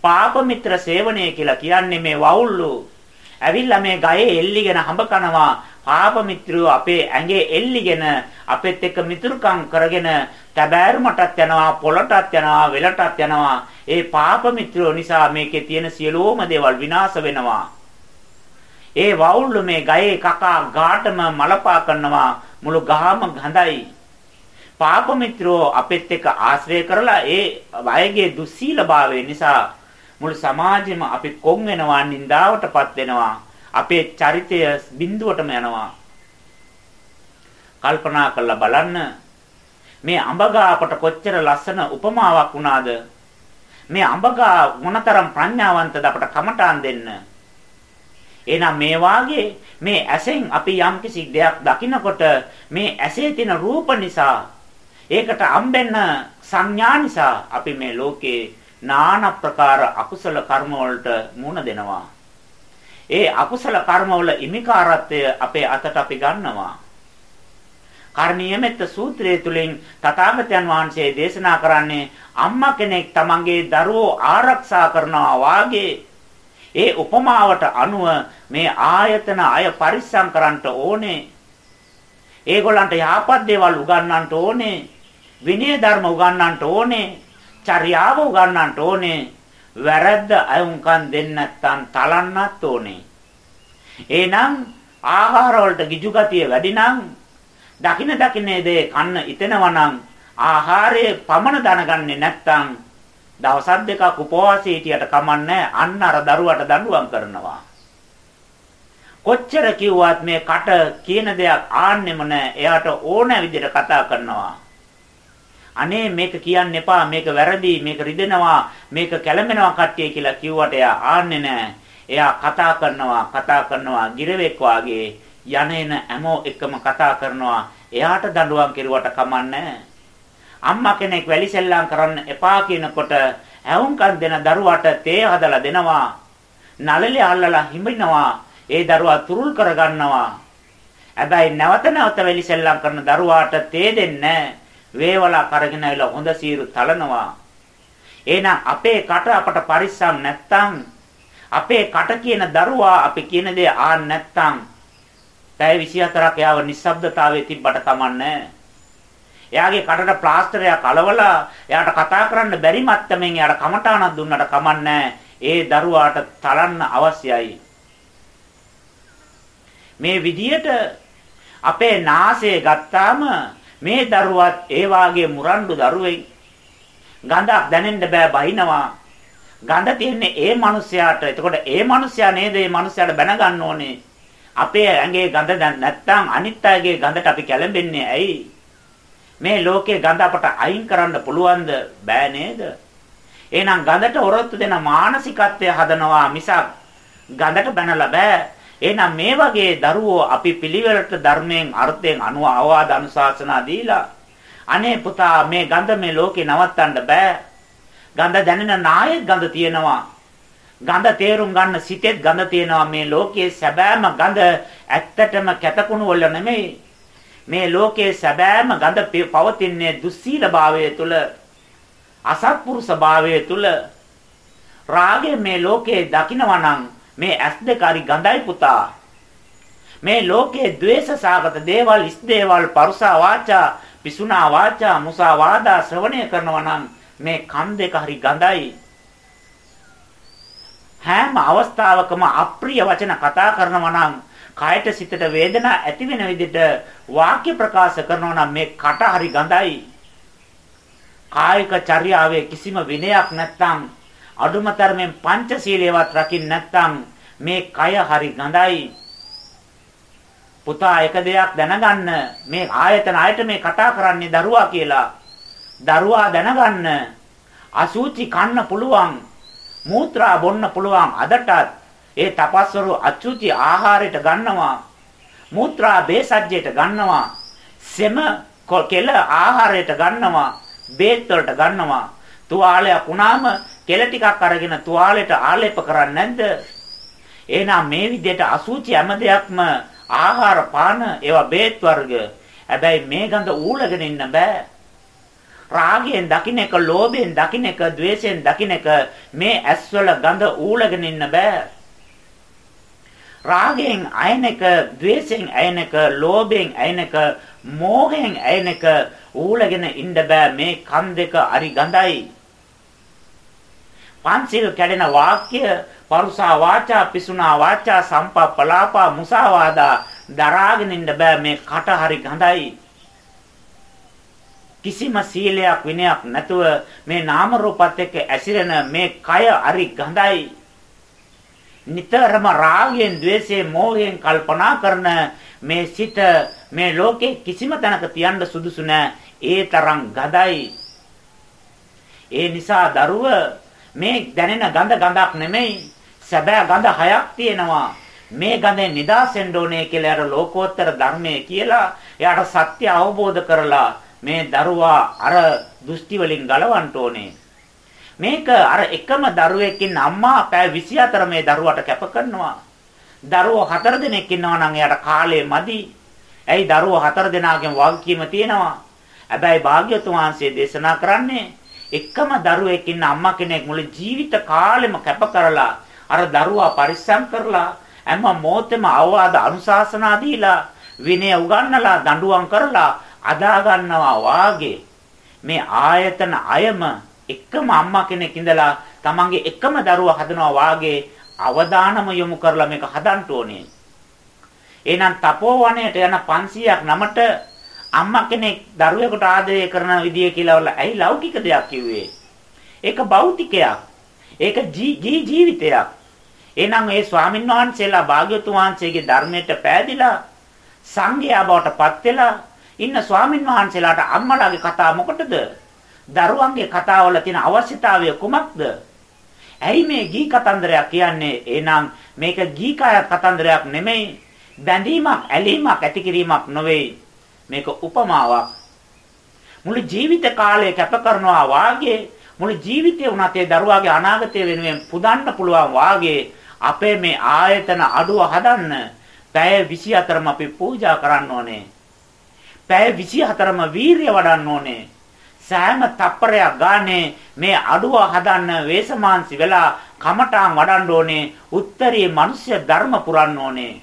පාප මිත්‍ර සේවනය කියලා කියන්නේ මේ වවුල්ලු. ඇවිල්ලා මේ ගයේ එල්ලිගෙන හඹ කනවා. පාප මිත්‍රයෝ අපේ ඇඟේ එල්ලිගෙන අපෙත් එක්ක මිතුරුකම් කරගෙන තැබෑරුමටත් යනවා පොළටත් යනවා වෙලටත් යනවා. ඒ පාප මිත්‍රයෝ නිසා මේකේ තියෙන සියලුම දේවල් විනාශ වෙනවා. ඒ වවුල්ලු මේ ගයේ කකා ගාටම මලපා කරනවා මුළු ගහම ගඳයි. පාප මිත්‍රෝ අපෙත් එක්ක ආශ්‍රය කරලා ඒ අයගේ දුස්සීලභාවය නිසා මුළු සමාජෙම අපි කොන් වෙනවා නින්දාවටපත් වෙනවා. අපේ චරිතය බිඳුවටම යනවා. කල්පනා කරලා බලන්න. මේ අඹගා අපට කොච්චර ලස්සන උපමාවක් වුණාද? මේ අඹගා මොනතරම් ප්‍රඥාවන්තද අපට කමටාන් දෙන්න? එහෙනම් මේ වාගේ මේ ඇසෙන් අපි යම්කිසි දෙයක් දකිනකොට මේ ඇසේ තියෙන රූප නිසා ඒකට අම්බෙන්න සංඥා නිසා අපි මේ ලෝකේ নানা ප්‍රකාර අකුසල කර්ම වලට මුහුණ දෙනවා. ඒ අකුසල කර්ම වල ඉමිකාරත්වය අපේ අතට අපි ගන්නවා. කර්ණීයමෙත් සූත්‍රයේ තුලින් තථාගතයන් වහන්සේ දේශනා කරන්නේ අම්මා කෙනෙක් තමන්ගේ දරුවෝ ආරක්ෂා කරනවා වාගේ ඒ උපමාවට අනුව මේ ආයතන අය පරිස්සම් කරන්නට ඕනේ. ඒගොල්ලන්ට යහපත් දේවල් උගන්වන්නට ඕනේ. විනය ධර්ම උගන්වන්නට ඕනේ. චර්යාව උගන්වන්නට ඕනේ. වැරද්ද අයුම්කම් දෙන්න නැත්නම් තලන්නත් ඕනේ. එහෙනම් ආහාර වලට ගිජු ගතිය වැඩි නම් දකින දකින්නේ දේ කන්න ඉතෙනවා නම් ආහාරයේ පමණ දැනගන්නේ නැත්නම් දවස් දෙකක් උපවාසී හිටියට කමන්නේ අන්න අර දරුවට දඬුවම් කරනවා. කොච්චර කිව්වත් මේ කට කියන දෙයක් ආන්නෙම නැහැ. එයාට ඕන විදිහට කතා කරනවා. අනේ මේක කියන්න එපා මේක වැරදි මේක රිදෙනවා මේක කැළඹෙනවා කට්ටිය කියලා කිව්වට එයා ආන්නේ නැහැ. එයා කතා කරනවා කතා කරනවා ගිරවෙක් වාගේ යන එන හැමෝ එකම කතා කරනවා. එයාට දඬුවම් කෙරුවට කමන්නේ අම්මා කෙනෙක් වැලි සෙල්ලම් කරන්න එපා කියනකොට ඇවුම්කන් දෙන දරුවාට තේ හදලා දෙනවා. නළලේ අල්ලලා හිඹිනවා. ඒ දරුවා තුරුල් කරගන්නවා. හැබැයි නැවත නැවත වැලි සෙල්ලම් කරන දරුවාට තේ දෙන්නේ වේවලා කරගෙන ඇවිල්ලා හොඳ සීරු තලනවා. එහෙනම් අපේ කට අපට පරිස්සම් නැත්තම් අපේ කට කියන දරුවා අපි කියන දේ ආන්න නැත්තම් පැය 24ක් යාව නිස්සබ්දතාවයේ තිබ්බට කමන්නේ එයාගේ කටට ප්ලාස්ටරයක් අලවලා එයාට කතා කරන්න බැරි මට්ටමින් එයාට කමටානක් දුන්නට කමන්නේ ඒ දරුවාට තලන්න අවශ්‍යයි මේ විදියට අපේ නාසය ගත්තාම මේ දරුවත් ඒ වාගේ මුරණ්ඩු දරුවෙක් ගඳක් දැනෙන්න බෑ බහිනවා. ගඳ තියන්නේ ඒ මිනිස්යාට එතකොට ඒ මිනිස්යා නේද? ඒ මිනිස්යාට බැනගන්න ඕනේ. අපේ ඇඟේ ගඳ නැත්තම් අනිත් අයගේ ගඳට අපි කැළඹෙන්නේ ඇයි? මේ ලෝකේ ගඳ අපට අයින් කරන්න පුළුවන්ද? බෑ නේද? එහෙනම් ගඳට ඔරොත්තු දෙන මානසිකත්වය හදනවා මිසක් ගඳට බැනලා බෑ. එහෙනම් මේ වගේ දරුවෝ අපි පිළිවෙලට ධර්මයෙන් අර්ථයෙන් අනුව අවවාද අනුශාසනා දීලා අනේ පුතා මේ ගඳ මේ ලෝකේ නවත්තන්න බෑ. ගඳ දැනෙන නායෙත් ගඳ තියෙනවා. ගඳ තේරුම් ගන්න සිතෙත් ගඳ තියෙනවා මේ ලෝකයේ සැබෑම ගඳ ඇත්තටම කැතකුණු වල නෙමෙයි මේ ලෝකයේ සැබෑම ගඳ පවතින්නේ දුස්සීල භාවය තුල අසත්පුරුෂ භාවය තුල රාගය මේ ලෝකයේ දකිනවා නම් මේ ඇස් දෙක හරි ගඳයි පුතා. මේ ලෝකයේ द्वේෂ සාගත දේවල් ඉස් දේවල් පරුසා වාචා පිසුනා වාචා මුසා වාදා ශ්‍රවණය කරනවා නම් මේ කන් දෙක හරි ගඳයි. හැම අවස්ථාවකම අප්‍රිය වචන කතා කරනවා නම් කයට සිතට වේදනා ඇති වෙන විදිහට වාක්‍ය ප්‍රකාශ කරනවා නම් මේ කට හරි ගඳයි. කායික චර්යාවේ කිසිම විනයක් නැත්නම් අඩුමතරමෙන් පංචශීලයේවත් රකින්න නැත්නම් මේ කය හරි ගඳයි. පුතා එක දෙයක් දැනගන්න මේ ආයතන ආයත මේ කතා කරන්නේ දරුවා කියලා. දරුවා දැනගන්න අසුචි කන්න පුළුවන් මූත්‍රා බොන්න පුළුවන්. අදටත් ඒ තපස්වරු අසුචි ආහාරයට ගන්නවා මූත්‍රා බේසජ්ජයට ගන්නවා සෙම කෙල ආහාරයට ගන්නවා බේත් වලට ගන්නවා. තුවාලයක් වුණාම කෙල ටිකක් අරගෙන තුවාලෙට ආලේප කරන්නේ නැද්ද? එහෙනම් මේ විදිහට අසුචි හැම දෙයක්ම ආහාර පාන ඒවා බේත් වර්ග. හැබැයි මේ ගඳ ඌලගෙන ඉන්න බෑ. රාගයෙන් දකින්න එක, ලෝභයෙන් දකින්න එක, ద్వේෂයෙන් දකින්න එක මේ ඇස්වල ගඳ ඌලගෙන ඉන්න බෑ. රාගයෙන් අයන එක, ద్వේෂයෙන් අයන එක, ලෝභයෙන් අයන එක, මෝහයෙන් අයන එක ඌලගෙන ඉන්න බෑ මේ කන් දෙක අරි ගඳයි. පංචිල් කැඩෙන වාක්‍ය පරුසා වාචා පිසුනා වාචා සම්පප්පලාපා මුසාවාදා දරාගෙන ඉන්න බෑ මේ කට හරි ගඳයි. කිසිම සීලයක් විනයක් නැතුව මේ නාම රූපත් එක්ක ඇසිරෙන මේ කය අරි ගඳයි. නිතරම රාගයෙන් ద్వේෂයෙන් මෝහයෙන් කල්පනා කරන මේ සිත මේ ලෝකේ කිසිම තැනක තියන්න සුදුසු ඒ තරම් ගඳයි. ඒ නිසා දරුව මේ දැනෙන ගඳ ගඳක් නෙමෙයි සැබෑ ගඳ හයක් තියෙනවා මේ ගඳෙන් නිදාසෙන්න ඕනේ කියලා අර ලෝකෝත්තර ධර්මයේ කියලා එයාට සත්‍ය අවබෝධ කරලා මේ දරුවා අර දෘෂ්ටි වලින් ගලවන්න ඕනේ. මේක අර එකම දරුවෙක් අම්මා පැය 24 මේ දරුවට කැප කරනවා. දරුවෝ හතර දෙනෙක් ඉන්නවා නම් එයාට කාලය මදි. ඇයි දරුවෝ හතර දෙනාගෙන් වගකීම තියෙනවා. හැබැයි භාග්‍යතුන් වහන්සේ දේශනා කරන්නේ එකම දරුවෙක් ඉන්න අම්මා කෙනෙක් මුළු ජීවිත කාලෙම කැප කරලා අර දරුවා පරිස්සම් කරලා හැම මොහොතෙම අවවාද අනුශාසනා දීලා විනය උගන්වලා දඬුවම් කරලා අදා ගන්නවා වාගේ මේ ආයතන අයම එකම අම්මා කෙනෙක් ඉඳලා තමන්ගේ එකම දරුවා හදනවා වාගේ අවධානම යොමු කරලා මේක හදන්න ඕනේ. එහෙනම් තපෝවණයට යන 500ක් නමට අම්මා කෙනෙක් දරුවෙකුට ආදරය කරන විදිය කියලා වල ඇයි ලෞකික දෙයක් කිව්වේ? ඒක භෞතිකයක්. ඒක ජී ජීවිතයක්. එහෙනම් ඒ ස්වාමීන් වහන්සේලා භාග්‍යතුන් වහන්සේගේ ධර්මයට පෑදිලා සංඝයා බවට පත් වෙලා ඉන්න ස්වාමින් වහන්සේලාට අම්මලාගේ කතා මොකටද? දරුවන්ගේ කතාවල තියෙන අවශ්‍යතාවය කුමක්ද? ඇයි මේ ගී කතන්දරයක් කියන්නේ? එහෙනම් මේක ගී කතන්දරයක් නෙමෙයි. බැඳීමක්, ඇලීමක් ඇති කිරීමක් නොවේ. මේක උපමාවක්. මුළු ජීවිත කාලය කැප කරනවා වාගේ මුළු ජීවිතේ උනත් ඒ දරුවාගේ අනාගතය වෙනුවෙන් පුදන්න පුළුවන් වාගේ අපේ මේ ආයතන අඩුව හදන්න පැය 24ම අපි පූජා කරන්න ඕනේ. පැය 24ම වීරිය වඩන්න ඕනේ. සෑම තප්පරයක් ගානේ මේ අඩුව හදන්න වේසමාංශි වෙලා කමඨාන් වඩන්න ඕනේ. උත්තරී මිනිස්ය ධර්ම පුරන්න ඕනේ.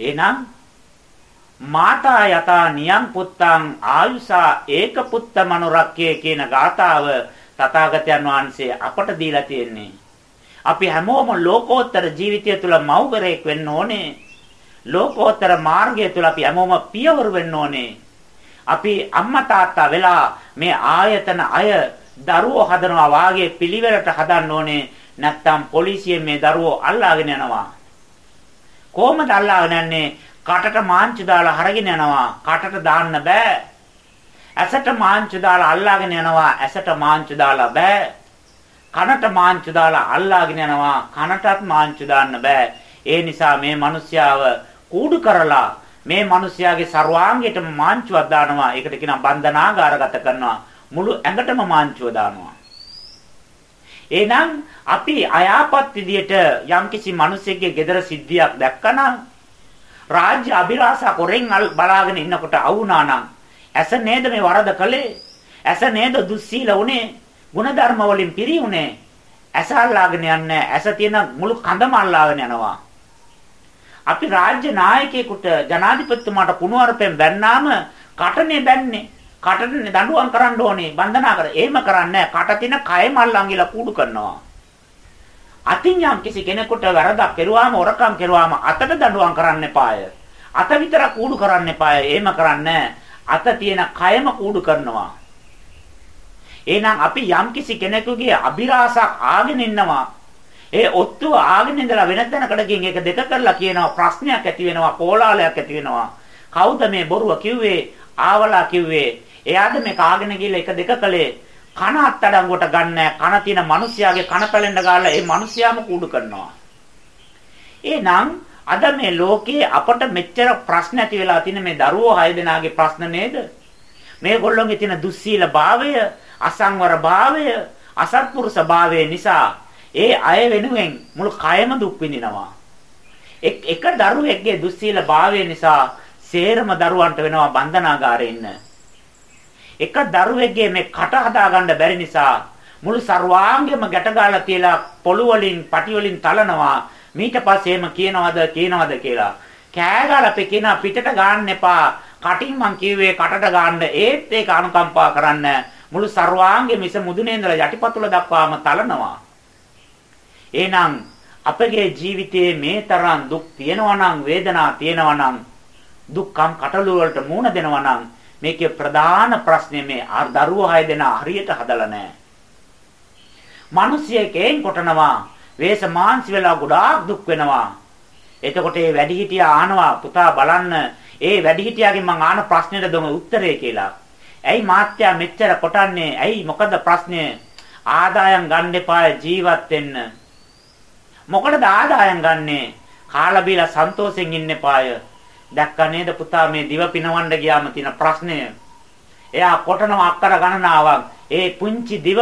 එහෙනම් මාතා යතා නියං පුත්තං ආයුසා ඒක පුත්ත මනුරක්කේ කියන ගාතාව තථාගතයන් වහන්සේ අපට දීලා තියෙන්නේ. අපි හැමෝම ලෝකෝත්තර ජීවිතය තුළ මව්වරයෙක් වෙන්න ඕනේ. ලෝකෝත්තර මාර්ගය තුල අපි හැමෝම පියවර වෙන්න ඕනේ. අපි අම්මා තාත්තා වෙලා මේ ආයතන අය දරුවෝ හදනවා වාගේ පිළිවෙලට හදන්න ඕනේ. නැත්තම් පොලිසියෙන් මේ දරුවෝ අල්ලාගෙන යනවා. කොහමද අල්ලාගෙන යන්නේ? කටට මාංචු දාලා හරගෙන යනවා. කටට දාන්න බෑ. ඇසට මාංචු දාලා අල්ලාගෙන යනවා. ඇසට මාංචු දාලා බෑ. කනට මාංචු දාලා අල්ලාගෙන යනවා. කනටත් මාංචු දාන්න බෑ. ඒ නිසා මේ මිනිස්යාව කූඩු කරලා මේ මිනිස්යාගේ ਸਰවාංගයටම මාංචුවක් දානවා. ඒකට කියනවා බන්ධනාගාරගත කරනවා. මුළු ඇඟටම මාංචුව දානවා. එහෙනම් අපි අයාපත් විදියට යම්කිසි මිනිසෙක්ගේ gedara සිද්ධියක් දැක්කනම් රාජ්‍ය අභිලාෂා කොරෙන් බලාගෙන ඉන්නකොට අවුනා නම් ඇස නේද මේ වරද කළේ? ඇස නේද දුස්සීල උනේ ಗುಣධර්ම වලින් පිරි උනේ ඇස අල්ලාගෙන යන්නේ ඇස තියෙන මුළු කඳම අල්ලාගෙන යනවා. අපි රාජ්‍ය නායකයෙකුට ජනාධිපතිතුමාට කුණුවarpෙන් බැන්නාම කටනේ බැන්නේ. කටනේ දඬුවම් කරන්න ඕනේ බන්ධනා කර. එහෙම කරන්නේ කට තින කය මල්ලන් ගිලා කූඩු කරනවා. අතින් යම් කිසි කෙනෙකුට වැරදක් කෙරුවාම හොරකම් කෙරුවාම අතට දඬුවම් කරන්න එපාය. අත විතර කූඩු කරන්න එපාය. එහෙම කරන්නේ අත තියෙන කයම කූඩු කරනවා. එහෙනම් අපි යම් කිසි කෙනෙකුගේ අභිරහසක් ආගෙන ඉන්නවා. ඒ ඔත්තුව ආගෙන ඉඳලා වෙන තැනකට ගින් ඒක දෙක කරලා කියනවා ප්‍රශ්නයක් ඇති වෙනවා, කෝලාහලයක් ඇති වෙනවා. කවුද මේ බොරුව කිව්වේ? ආවලා කිව්වේ. එයාද මේ කාගෙන ගිහලා එක දෙක කළේ කන අත්අඩංගුවට ගන්න කන තියෙන මිනිස්යාගේ කන පැලෙන්න ගාලා ඒ මිනිස්යාම කූඩු කරනවා. එහෙනම් අද මේ ලෝකයේ අපට මෙච්චර ප්‍රශ්න ඇති වෙලා තියෙන මේ දරුවෝ හය දෙනාගේ ප්‍රශ්න නේද? මේගොල්ලෝගේ තියෙන දුස්සීල භාවය, අසංවර භාවය, අසත්පුරුෂ භාවය නිසා ඒ අය වෙනුවෙන් මුළු කයම දුක් විඳිනවා. එක එක දරුවෙක්ගේ දුස්සීල භාවය නිසා සේරම දරුවන්ට වෙනවා බන්ධනාගාරේ ඉන්න. එක දරුවෙක්ගේ මේ කට හදාගන්න බැරි නිසා මුළු ਸਰවාංගෙම ගැටගාලා තියලා පොළු වලින් පටි වලින් තලනවා. මීට පස්සේම කියනවද කියනවද කියලා. කෑගාලා පෙකින පිටට ගන්න එපා. කටින් මං කිව්වේ කටට ගන්න. ඒත් ඒක අනුකම්පා කරන්න. මුළු ਸਰවාංගෙ මිස මුදුනේ ඉඳලා යටිපතුල දක්වාම තලනවා. එහෙනම් අපගේ ජීවිතයේ මේ තරම් දුක් තියෙනවා නම් වේදනා තියෙනවා නම් දුක්ඛම් කටළු වලට මුහුණ දෙනවා නම් මේකේ ප්‍රධාන ප්‍රශ්නේ මේ දරුවෝ හය දෙනා හරියට හදලා නැහැ. මිනිස්සෙකෙන් කොටනවා, වේස මාංශ වෙලා ගොඩාක් දුක් වෙනවා. එතකොට ඒ වැඩිහිටියා ආනවා පුතා බලන්න ඒ වැඩිහිටියාගෙන් මං ආන ප්‍රශ්නෙට දුම උත්තරේ කියලා. ඇයි මාත්‍යා මෙච්චර කොටන්නේ? ඇයි මොකද ප්‍රශ්නේ? ආදායම් ගන්න එපා ජීවත් වෙන්න. මොකටද ආදායම් ගන්නෙ? කාලා බීලා සන්තෝෂෙන් ඉන්න එපාය. දැක්කා නේද පුතා මේ දිව පිනවන්න ගියාම තියෙන ප්‍රශ්නය. එයා කොටනවා අක්කර ගණනාවක්. ඒ පුංචි දිව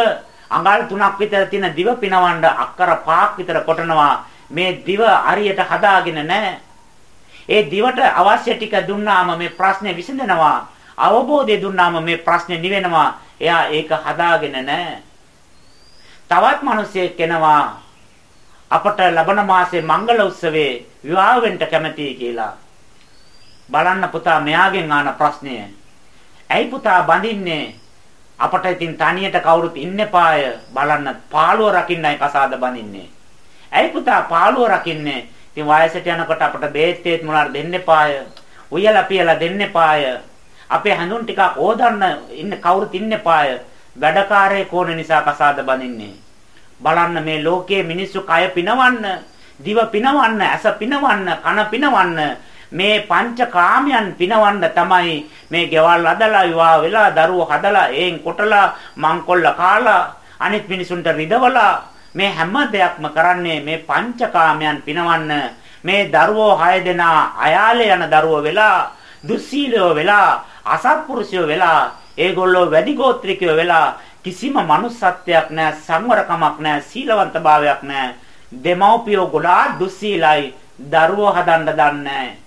අඟල් තුනක් විතර තියෙන දිව පිනවන්න අක්කර පහක් විතර කොටනවා. මේ දිව හරියට හදාගෙන නැහැ. ඒ දිවට අවශ්‍ය ටික දුන්නාම මේ ප්‍රශ්නේ විසඳෙනවා. අවබෝධය දුන්නාම මේ ප්‍රශ්නේ නිවෙනවා. එයා ඒක හදාගෙන නැහැ. තවත් මිනිසෙක් කෙනවා අපට ලබන මාසේ මංගල උත්සවයේ විවාහ වෙන්න කැමතියි කියලා. බලන්න පුතා මෙයාගෙන් ආන ප්‍රශ්නය. ඇයි පුතා බඳින්නේ? අපට ඉතින් තනියට කවුරුත් ඉන්නපාය බලන්න පාළුව රකින්නයි කසාද බඳින්නේ. ඇයි පුතා පාළුව රකින්නේ? ඉතින් වයසට යනකොට අපට බේත් තේත් මොනාර දෙන්න එපාය. උයලා පියලා දෙන්න එපාය. අපේ හැඳුන් ටිකක් ඕදන්න ඉන්න කවුරුත් ඉන්න එපාය. වැඩකාරයෙක් ඕන නිසා කසාද බඳින්නේ. බලන්න මේ ලෝකයේ මිනිස්සු කය පිනවන්න, දිව පිනවන්න, ඇස පිනවන්න, කන පිනවන්න මේ පංචකාමයන් පිනවන්න තමයි මේ ගෙවල් අදලා විවාහ වෙලා දරුවෝ හදලා ඒන් කොටලා මංකොල්ල කාලා අනිත් මිනිසුන්ට රිදවලා මේ හැම දෙයක්ම කරන්නේ මේ පංචකාමයන් පිනවන්න. මේ දරුවෝ 6 දෙනා අයාලේ යන දරුවෝ වෙලා දුස්සීලයෝ වෙලා අසත්පුරුෂයෝ වෙලා ඒගොල්ලෝ වැඩි ගෝත්‍රිකයෝ වෙලා කිසිම manussත්වයක් නැහැ සංවරකමක් නැහැ සීලවන්ත භාවයක් නැහැ දෙමව්පියෝ ගොඩාක් දුස්සීලයි දරුවෝ හදන්න දන්නේ නැහැ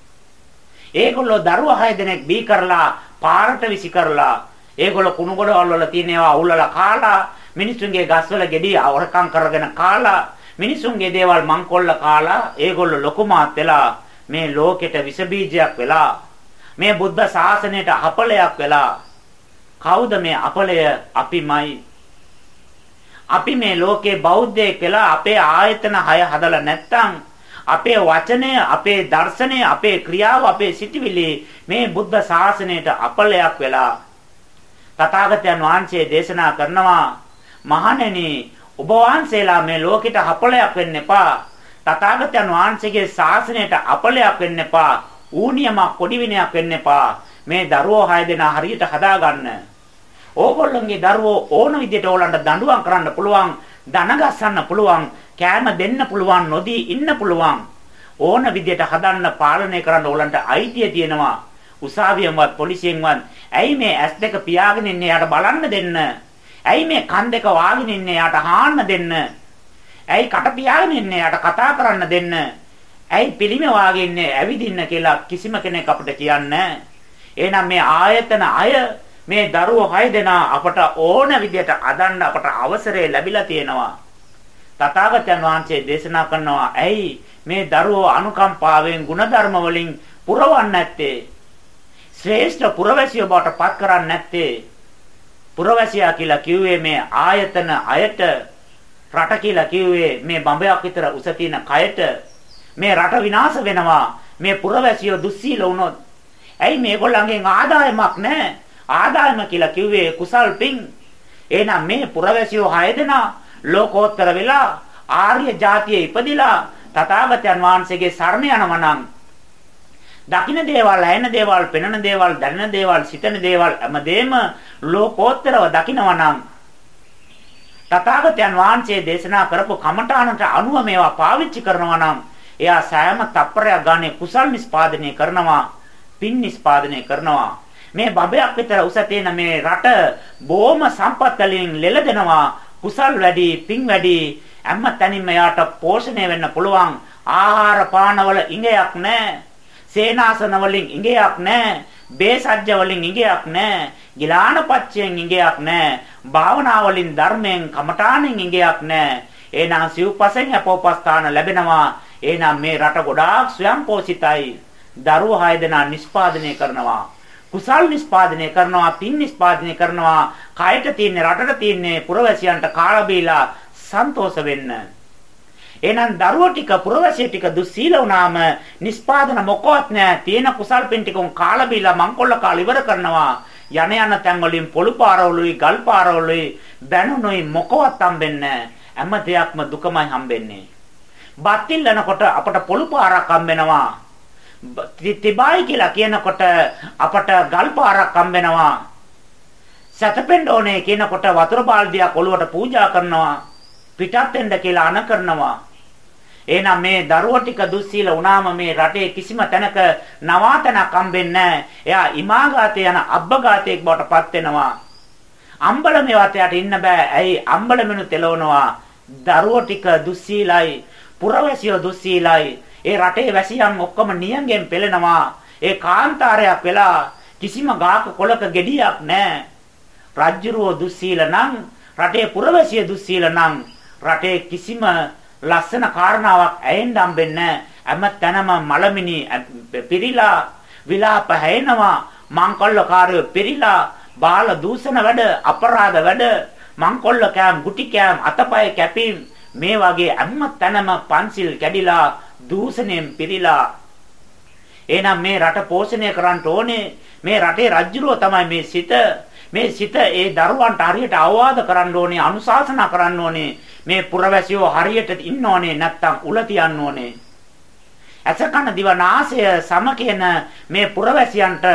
ඒගොල්ලෝ දරුවා හය දෙනෙක් බී කරලා පාරට විසි කරලා ඒගොල්ලෝ කුණු ගොඩවල් වල තියෙන ඒවා අවුලලා කාලා මිනිසුන්ගේ ගස්වල ගෙඩි අවරකම් කරගෙන කාලා මිනිසුන්ගේ දේවල් මංකොල්ල කාලා ඒගොල්ලෝ ලොකුමාත් වෙලා මේ ලෝකෙට විස බීජයක් වෙලා මේ බුද්ධ ශාසනයට අපලයක් වෙලා කවුද මේ අපලය? අපිමයි. අපි මේ ලෝකේ බෞද්ධයෙක් වෙලා අපේ ආයතන හය හදලා නැත්තම් අපේ වචනය, අපේ දර්ශනය, අපේ ක්‍රියාව, අපේ සිටිවිලි මේ බුද්ධ ශාසනයට අපලයක් වෙලා තථාගතයන් වහන්සේ දේශනා කරනවා මහණෙනි ඔබ වහන්සේලා මේ ලෝකෙට අපලයක් වෙන්න එපා. තථාගතයන් වහන්සේගේ ශාසනයට අපලයක් වෙන්න එපා. ඌනියමක් කොඩි විනයක් වෙන්න එපා. මේ දරුවෝ හය දෙනා හරියට හදාගන්න. ඕගොල්ලන්ගේ දරුවෝ ඕන විදිහට ඕලන්ට දඬුවම් කරන්න පුළුවන්, දන ගස්සන්න පුළුවන්, කෑම දෙන්න පුළුවන් නොදී ඉන්න පුළුවන්. ඕන විදියට හදන්න පාලනය කරන්න ඕලන්ට අයිතිය තියෙනවා. උසාවියෙන්වත් පොලිසියෙන්වත්. ඇයි මේ ඇස් දෙක පියාගෙන ඉන්නේ? යාට බලන්න දෙන්න. ඇයි මේ කන් දෙක වාගෙන ඉන්නේ? යාට හාන්න දෙන්න? ඇයි කට පියාගෙන ඉන්නේ? යාට කතා කරන්න දෙන්න? ඇයි පිළිම වාගෙන ඉන්නේ? ඇවිදින්න කියලා කිසිම කෙනෙක් අපිට කියන්නේ එහෙනම් මේ ආයතන අය මේ දරුවෝ හය දෙනා අපට ඕන විදිහට අදන්න අපට අවසරය ලැබිලා තියෙනවා. තථාගතයන් වහන්සේ දේශනා කරනවා ඇයි මේ දරුවෝ අනුකම්පාවෙන් ಗುಣධර්ම වලින් පුරවන්නේ නැත්තේ? ශ්‍රේෂ්ඨ පුරවැසියෝ බවට පත් කරන්නේ නැත්තේ? පුරවැසියා කියලා කිව්වේ මේ ආයතන අයට රට කියලා කිව්වේ මේ බඹයක් විතර උස තියෙන කයට මේ රට විනාශ වෙනවා මේ පුරවැසියෝ දුස්සීල වුණොත් ඇයි මේගොල්ලන්ගෙන් ආදායමක් නැහැ ආදායම කියලා කිව්වේ කුසල් පිං එහෙනම් මේ පුරවැසියෝ හය දෙනා ලෝකෝත්තර වෙලා ආර්ය જાතියේ ඉපදිලා තථාගතයන් වහන්සේගේ සරණ යනවා නම් දකින්න දේවල්, ඇයෙන දේවල්, පෙනෙන දේවල්, දැනෙන දේවල්, සිතෙන දේවල් හැමදේම ලෝකෝත්තරව දකිනවා නම් තථාගතයන් වහන්සේ දේශනා කරපු කමඨානට අනුව මේවා පාවිච්චි කරනවා නම් එයා සෑම තප්පරයක් ගානේ කුසල් නිස්පාදනය කරනවා, පින් නිස්පාදනය කරනවා. මේ බබයක් විතර උස තියෙන මේ රට බොහොම සම්පත් වලින් ලෙලදෙනවා කුසල් වැඩි පින් වැඩි හැම තැනින්ම යාට පෝෂණය වෙන්න පුළුවන්. ආහාර පානවල ඉඟයක් නැහැ සේනාසන වලින් ඉඟයක් නැහැ බේසජ්‍ය වලින් ඉඟයක් නැහැ ගිලානපච්චයෙන් ඉඟයක් නැහැ භාවනා වලින් ධර්මයෙන් කමඨාණෙන් ඉඟයක් නැහැ එහෙනම් සිව්පසෙන් අපෝපස්ථාන ලැබෙනවා. එහෙනම් මේ රට ගොඩාක් ස්වයංපෝෂිතයි දරුවෝ හය දෙනා නිෂ්පාදනය කරනවා. කුසල් නිස්පාදනය කරනවා පින් නිස්පාදනය කරනවා කයට තියෙන රටට තියෙන පුරවැසියන්ට කාලා බීලා සන්තෝෂ වෙන්න. එහෙනම් දරුවෝ ටික පුරවැසිය ටික දුස්සීල වුණාම නිස්පාදන මොකවත් නැහැ තියෙන කුසල් පින් ටික උන් කාලා බීලා මංකොල්ල කාලා ඉවර කරනවා. යන යන තැන් වලින් පොළු පාරවලුයි ගල් පාරවලුයි බැනුනොයි මොකවත් හම්බෙන්නේ හැම දෙයක්ම දුකමයි හම්බෙන්නේ. බත් ඉල්ලනකොට අපට පොළු පාරක් හම්බෙනවා. තිබායි කියලා කියනකොට අපට ගල් පාරක් හම්බෙනවා. සැතපෙන්න ඕනේ කියනකොට වතුර බාල්දියක් ඔලුවට පූජා කරනවා. පිටත් වෙන්න කියලා අන කරනවා. එහෙනම් මේ දරුවෝ ටික දුස්සීල වුණාම මේ රටේ කිසිම තැනක නවාතනක් හම්බෙන්නේ එයා ඉමාගාතේ යන අබ්බගාතේක් බවට පත් වෙනවා. අම්බලමේ වතයට ඉන්න බෑ. ඇයි අම්බලමෙනු තෙලවනවා. දරුවෝ ටික දුස්සීලයි, පුරවැසියෝ දුස්සීලයි. ඒ රටේ වැසියන් ඔක්කොම නියංගෙන් පෙළෙනවා. ඒ කාන්තාරයක් වෙලා කිසිම ගාක කොලක ගෙඩියක් නැහැ. රජ්ජුරුව දුස්සීල නම් රටේ පුරවැසිය දුස්සීල නම් රටේ කිසිම ලස්සන කාරණාවක් ඇයෙන්න හම්බෙන්නේ හැම තැනම මලමිනි පිරීලා විලාප හැෙනවා මංකොල්ලකාරයෝ පිරීලා බාල දූෂණ වැඩ අපරාධ වැඩ මංකොල්ල කෑම් ගුටි කෑම් අතපය කැපීම් මේ වගේ හැම තැනම පන්සිල් කැඩිලා දූෂණයෙන් පිරීලා. එහෙනම් මේ රට පෝෂණය කරන්න ඕනේ. මේ රටේ රජුරෝ තමයි මේ සිත. මේ සිත ඒ දරුවන්ට හරියට අවවාද කරන්න ඕනේ අනුශාසනා කරන්න ඕනේ. මේ පුරවැසියෝ හරියට ඉන්න ඕනේ නැත්තම් උල තියන්න ඕනේ. අසකන දිවනාසය සම කියන මේ පුරවැසියන්ට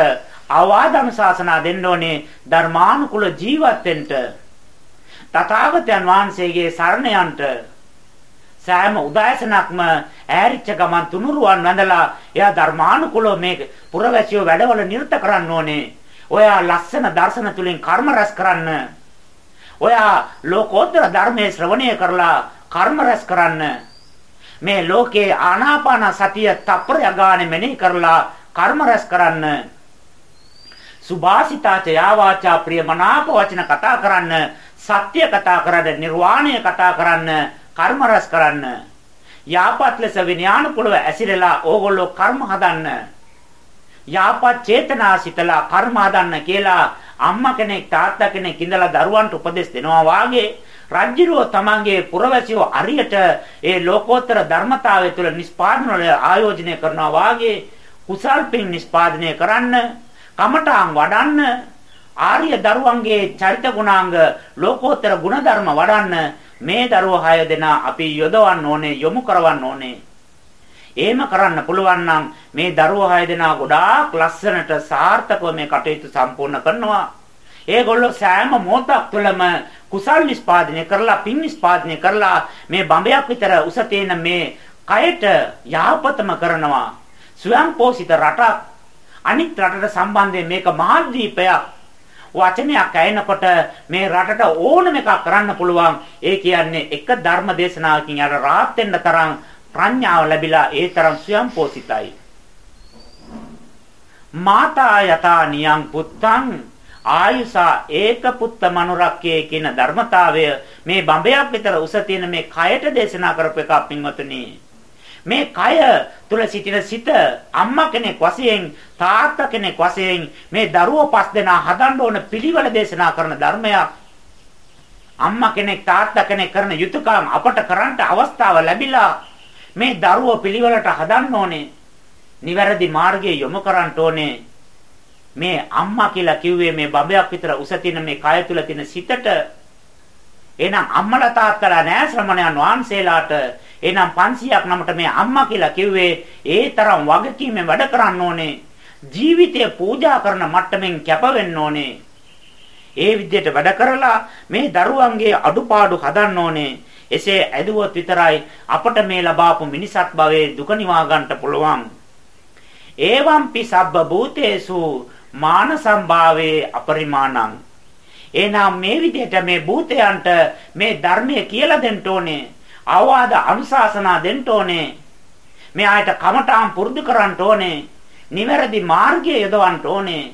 අවවාද අනුශාසනා දෙන්න ඕනේ ධර්මානුකූල ජීවත් වෙන්න තථාගතයන් වහන්සේගේ සරණ යන්න සෑම උදායසනක්ම ඈරිච්ච ගමන් තුනුරුවන් වැඳලා එයා ධර්මානුකූලව මේ පුරවැසියෝ වැඩවල නිරත කරන්න ඕනේ. ඔයා ලස්සන දර්ශන තුලින් කර්ම රැස් කරන්න. ඔයා ලෝකෝත්තර ධර්මයේ ශ්‍රවණය කරලා කර්ම රැස් කරන්න. මේ ලෝකේ ආනාපාන සතිය තප්පරය ගානේ මෙනෙහි කරලා කර්ම රැස් කරන්න. සුභාසිතාච යාවාචා ප්‍රිය මනාප වචන කතා කරන්න සත්‍ය කතා කරන්න නිර්වාණය කතා කරන්න කර්ම රැස් කරන්න. යාපත් ලෙස විඥානපුලව ඇසිරලා ඕගොල්ලෝ කර්ම හදන්න. යාපත් චේතනා සිතලා කර්ම හදන්න කියලා අම්මා කෙනෙක් තාත්තා කෙනෙක් ඉඳලා දරුවන්ට උපදෙස් දෙනවා වාගේ රජ්ජිරුව තමන්ගේ පුරවැසියෝ අරියට ඒ ලෝකෝත්තර ධර්මතාවය තුළ නිස්පාදන වල ආයෝජනය කරනවා වාගේ කුසල් පින් නිස්පාදනය කරන්න කමඨාන් වඩන්න ආර්ය දරුවන්ගේ චරිත ගුණාංග ලෝකෝත්තර ගුණධර්ම වඩන්න මේ දරුවෝ හය දෙනා අපි යොදවන්න ඕනේ යොමු කරවන්න ඕනේ. එහෙම කරන්න පුළුවන් නම් මේ දරුවෝ හය දෙනා ගොඩාක් ලස්සනට සාර්ථකව මේ කටයුතු සම්පූර්ණ කරනවා. ඒගොල්ලෝ සෑම මොහොතක් තුළම කුසල් නිස්පාදනය කරලා පින් නිස්පාදනය කරලා මේ බඹයක් විතර උස තියෙන මේ කයට යහපතම කරනවා. ස්වයං පෝෂිත රටක් අනිත් රටට සම්බන්ධයෙන් මේක මහද්වීපයක්. වචනයක් ඇයෙනකොට මේ රටට ඕනම එකක් කරන්න පුළුවන්. ඒ කියන්නේ එක ධර්ම දේශනාවකින් යාර රාහත් වෙන්න තරම් ප්‍රඥාව ලැබිලා ඒ තරම් ස්වයංපෝසිතයි. මාතා යතා නියං පුත්තං ආයුසා ඒක පුත්ත මනුරක්කේ කියන ධර්මතාවය මේ බඹයක් විතර උස තියෙන මේ කයට දේශනා කරපු එක පින්වතුනි මේ කය තුල සිටින සිත අම්මා කෙනෙක් වශයෙන් තාත්තා කෙනෙක් වශයෙන් මේ දරුවෝ පස් දෙනා හදන්න ඕන පිළිවෙල දේශනා කරන ධර්මයක්. අම්මා කෙනෙක් තාත්තා කෙනෙක් කරන යුතුයකම් අපට කරන්න අවස්ථාව ලැබිලා මේ දරුවෝ පිළිවෙලට හදන්න ඕනේ. නිවැරදි මාර්ගයේ යොමු කරන්න ඕනේ. මේ අම්මා කියලා කිව්වේ මේ බබයක් විතර උස තියෙන මේ කය තුල තියෙන සිතට. එහෙනම් අම්මලා තාත්තලා නෑ ශ්‍රමණයන් වහන්සේලාට එහෙනම් 500ක් නමට මේ අම්මා කියලා කිව්වේ ඒ තරම් වගකීමෙන් වැඩ කරන්න ඕනේ. ජීවිතය පූජා කරන මට්ටමින් කැප වෙන්න ඕනේ. ඒ විදිහට වැඩ කරලා මේ දරුවන්ගේ අඩුපාඩු හදන්න ඕනේ. එසේ ඇදුවොත් විතරයි අපට මේ ලබාපු මිනිසත් භවයේ දුක නිවා ගන්නට පුළුවන්. ඒවම්පි සබ්බ භූතේසු මාන සම්භාවේ අපරිමාණං එහෙනම් මේ විදිහට මේ භූතයන්ට මේ ධර්මය කියලා දෙන්න ඕනේ අවවාද අනුශාසනා දෙන්න ඕනේ. මේ ආයත කමඨාම් පුරුදු කරන්න ඕනේ. නිවැරදි මාර්ගය යොදවන්න ඕනේ.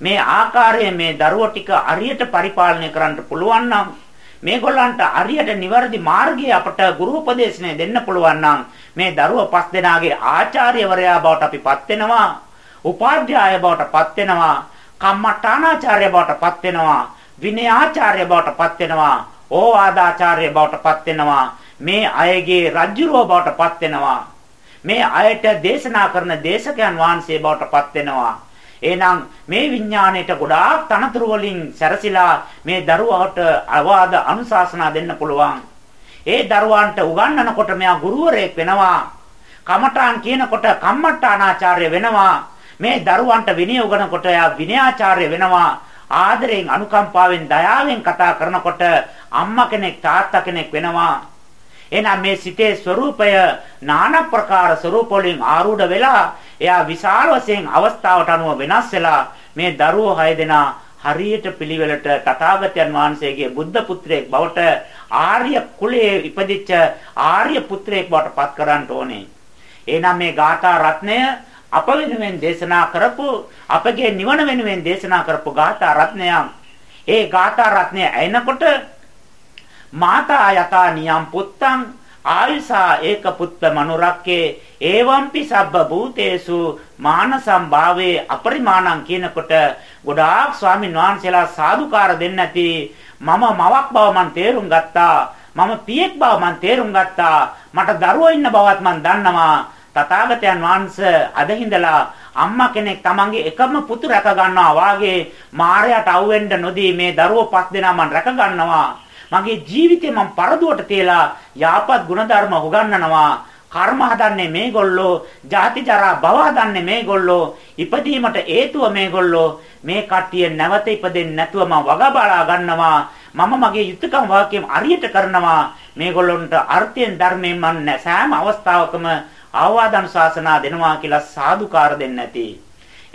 මේ ආකාරයෙන් මේ දරුවෝ ටික අරියට පරිපාලනය කරන්න පුළුවන් නම් මේගොල්ලන්ට අරියට නිවැරදි මාර්ගය අපට ගුරු උපදේශනය දෙන්න පුළුවන් නම් මේ දරුවෝ පස් දෙනාගේ ආචාර්යවරයා බවට අපිපත් වෙනවා. උපාධ්‍යාය බවට පත් වෙනවා. කම්මඨානාචාර්ය බවට පත් වෙනවා. විනය ආචාර්ය බවට පත් වෙනවා. ඕවාදාචාර්ය බවට පත් වෙනවා. මේ අයගේ රජ්ජුරුව බවට පත් වෙනවා. මේ අයට දේශනා කරන දේශකයන් වහන්සේ බවට පත් වෙනවා. එහෙනම් මේ විඥාණයට ගොඩාක් තනතුරු වලින් සැරසිලා මේ දරුවාට අවවාද අනුශාසනා දෙන්න පුළුවන්. ඒ දරුවන්ට උගන්වනකොට මෙයා ගුරුවරයෙක් වෙනවා. කමඨාන් කියනකොට කම්මඨානාචාර්ය වෙනවා. මේ දරුවන්ට විනය උගනකොට එයා විනයාචාර්ය වෙනවා. ආදරයෙන් අනුකම්පාවෙන් දයාවෙන් කතා කරනකොට අම්මා කෙනෙක් තාත්තා කෙනෙක් වෙනවා. එහෙනම් මේ සිතේ ස්වરૂපය নানা ප්‍රකාර ස්වરૂප වලින් ආරූඪ වෙලා එයා විශාල වශයෙන් අවස්ථාවට අනුව වෙනස් වෙලා මේ දරුවෝ හය දෙනා හරියට පිළිවෙලට තථාගතයන් වහන්සේගේ බුද්ධ පුත්‍රයෙක් බවට ආර්ය කුලයේ ඉපදිච්ච ආර්ය පුත්‍රයෙක් බවට පත් කරන්න ඕනේ. එහෙනම් මේ ගාථා රත්නය අප වෙනුවෙන් දේශනා කරපු අපගේ නිවන වෙනුවෙන් දේශනා කරපු ගාථා රත්නයක්. ඒ ගාථා රත්නය ඇයෙනකොට මාතා යතා නියම් පුත්තං ආයසා ඒක පුත්ත මනුරක්කේ ඒවම්පි සබ්බ භූතේසු මානසම් භාවේ අපරිමාණං කියනකොට ගොඩාක් ස්වාමීන් වහන්සේලා සාදුකාර දෙන්න ඇති මම මවක් බව මන් තේරුම් ගත්තා. මම පියෙක් බව මන් තේරුම් ගත්තා. මට දරුවෝ ඉන්න බවත් මන් දන්නවා. තථාගතයන් වහන්සේ අදහිඳලා අම්මා කෙනෙක් තමන්ගේ එකම පුතු රැක ගන්නවා වාගේ මායයට අවුෙන්න නොදී මේ දරුවෝ පස් දෙනා මන් රැක ගන්නවා මගේ ජීවිතේ මම පරදුවට තියලා යාපත් ගුණධර්ම උගන්වනවා. කර්ම හදන්නේ මේගොල්ලෝ, ජාති ජරා භව හදන්නේ මේගොල්ලෝ, ඉපදීමට හේතුව මේගොල්ලෝ. මේ කට්ටිය නැවත ඉපදෙන්නේ නැතුව මම වග බලා ගන්නවා. මම මගේ යුතුයකම් වාක්‍යම් අරියට කරනවා. මේගොල්ලොන්ට අර්ථයෙන් ධර්මයෙන් මම සෑම අවස්ථාවකම ආවාද අනුශාසනා දෙනවා කියලා සාදුකාර දෙන්න ඇති.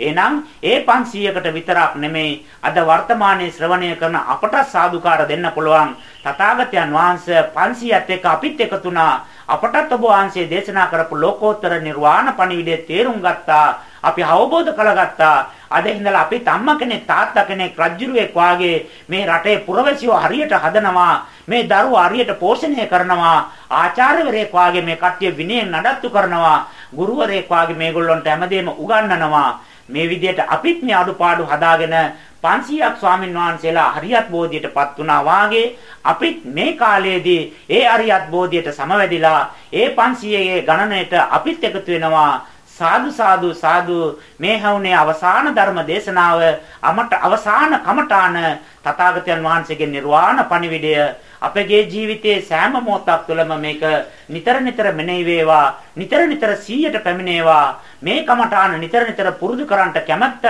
එහෙනම් ඒ 500කට විතරක් නෙමෙයි අද වර්තමානයේ ශ්‍රවණය කරන අපට සාදුකාර දෙන්න පුළුවන්. තථාගතයන් වහන්සේ 500ත් එක්ක අපිත් එකතුණා අපටත් ඔබ වහන්සේ දේශනා කරපු ලෝකෝත්තර නිර්වාණ පණිවිඩය තේරුම් ගත්තා. අපි අවබෝධ කරගත්තා. අද ඉඳලා අපි අම්මා කෙනෙක් තාත්තා කෙනෙක් රජුරුවෙක් වාගේ මේ රටේ පුරවැසියෝ හරියට හදනවා. මේ දරුවෝ හරියට පෝෂණය කරනවා. ආචාර්යවරයෙක් වාගේ මේ කට්ටිය විනයෙන් නඩත්තු කරනවා. ගුරුවරයෙක් වාගේ මේගොල්ලන්ට හැමදේම උගන්වනවා. මේ විදිහට අපිත් මේ අඩුපාඩු හදාගෙන 500ක් ස්වාමින් වහන්සේලා හරියත් බෝධියටපත් වුණා වාගේ අපිත් මේ කාලයේදී ඒ හරියත් බෝධියට සමවැදිලා ඒ 500යේ ගණනයට අපිත් එකතු වෙනවා. සාදු සාදු සාදු. මේ හැවුනේ අවසාන ධර්ම දේශනාව. අමට අවසාන කමඨාන තථාගතයන් වහන්සේගේ නිර්වාණ පණිවිඩය. අපගේ ජීවිතයේ සෑම මොහොතක් තුළම මේක නිතර නිතර මෙනෙහි වේවා. නිතර නිතර 100ට පැමිණේවා. මේ කමඨාන නිතර නිතර පුරුදු කරන්නට කැමැත්ත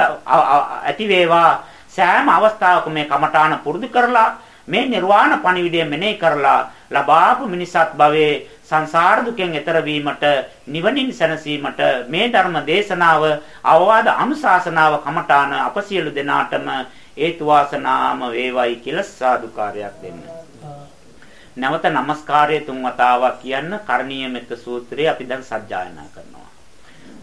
ඇති වේවා සෑම අවස්ථාවක මේ කමඨාන පුරුදු කරලා මේ නිර්වාණ පණිවිඩය මෙනෙහි කරලා ලබාපු මිනිසත් භවයේ සංසාර දුකෙන් එතර වීමට නිවනින් සැනසීමට මේ ධර්ම දේශනාව අවවාද අනුශාසනාව කමඨාන අප සියලු දෙනාටම හේතු වාසනාම වේවයි කියලා සාදුකාරයක් දෙන්න. නැවත নমස්කාරය තුන් වතාවක් කියන්න කරණීය මෙත්ත සූත්‍රය අපි දැන් සජ්ජායනා කරනවා.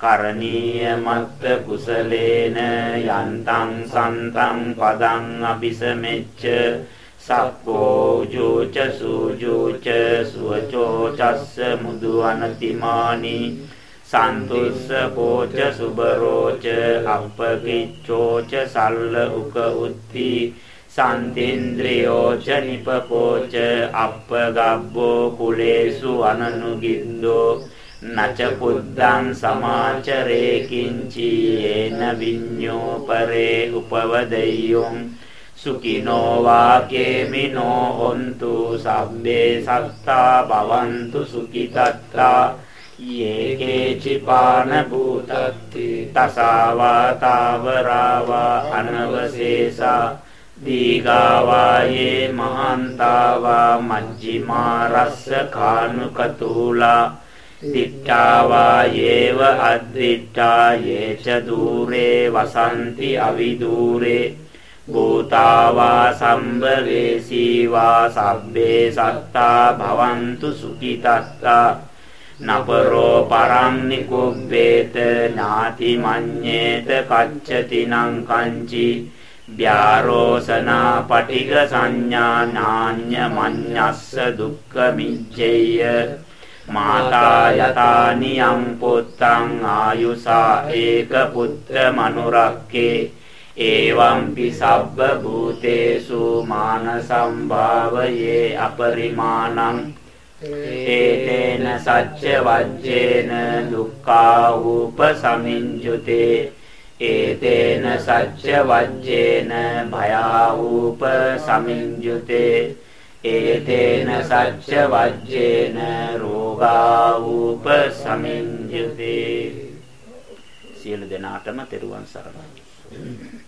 කරණීය මත්ත කුසලේන යන්තං සන්තං පදං අபிසමෙච්ච සක්කෝ ජෝච සූජෝච සුවචෝ චස්ස මුදු අනතිමානි සන්තුස්ස කෝච සුබරෝච අප්පකිච්චෝච සල්ල උක උත්ති සන්තේන්ද්‍රයෝච නිපපෝච අප්පගබ්බෝ කුලේසු අනනුගින්දෝ නච පුද්දං සමාචරේ කිංචි යේන විඤ්ඤෝ පරේ උපවදෙය්‍යොං සුඛිනෝ වාකේමිනෝ හොන්තු සබ්බේ සත්තා භවන්තු සුඛිතත්තා. යේකේචි පාන භූතත්ති තසාවා තාවරාවා අනවශේෂා. දීගාවායේ මහන්තාවා මජ්ජිමා රස්ස කානුකතුලා. දිට්ඨාවා යේව අද්දිට්ඨා යේච দূරේ වසන්ති අවිදූරේ භූතාවා සම්බවේසීවා සබ්බේ සත්තා භවන්තු සුඛිතත්තා. නපරෝ පරම් නිකුබ්බේත ඥාති මඤ්ඤේත කච්චති නං කංචි. ව්‍යාරෝසනා පටිග සංඥා නාඤ්ඤ මඤ්ඤස්ස දුක්ඛ මිච්ඡේය. මාතා යතානියම් පුත්තං ආයුසා ඒක පුත්‍ර මනුරක්කේ එවං පිසබ්බ භූතේසු මාන සම්භාවයේ අපරිමාණං ඒතේන සච්ච වජ්ජේන දුක්ඛා උපසමිඤ්ජුතේ ඒතේන සච්ච වජ්ජේන භයා උපසමිඤ්ජුතේ ඒතේන සච්ච වජ්ජේන රෝගා උපසමිඤ්ජති සියලු දෙනාටම තෙරුවන් සරණයි.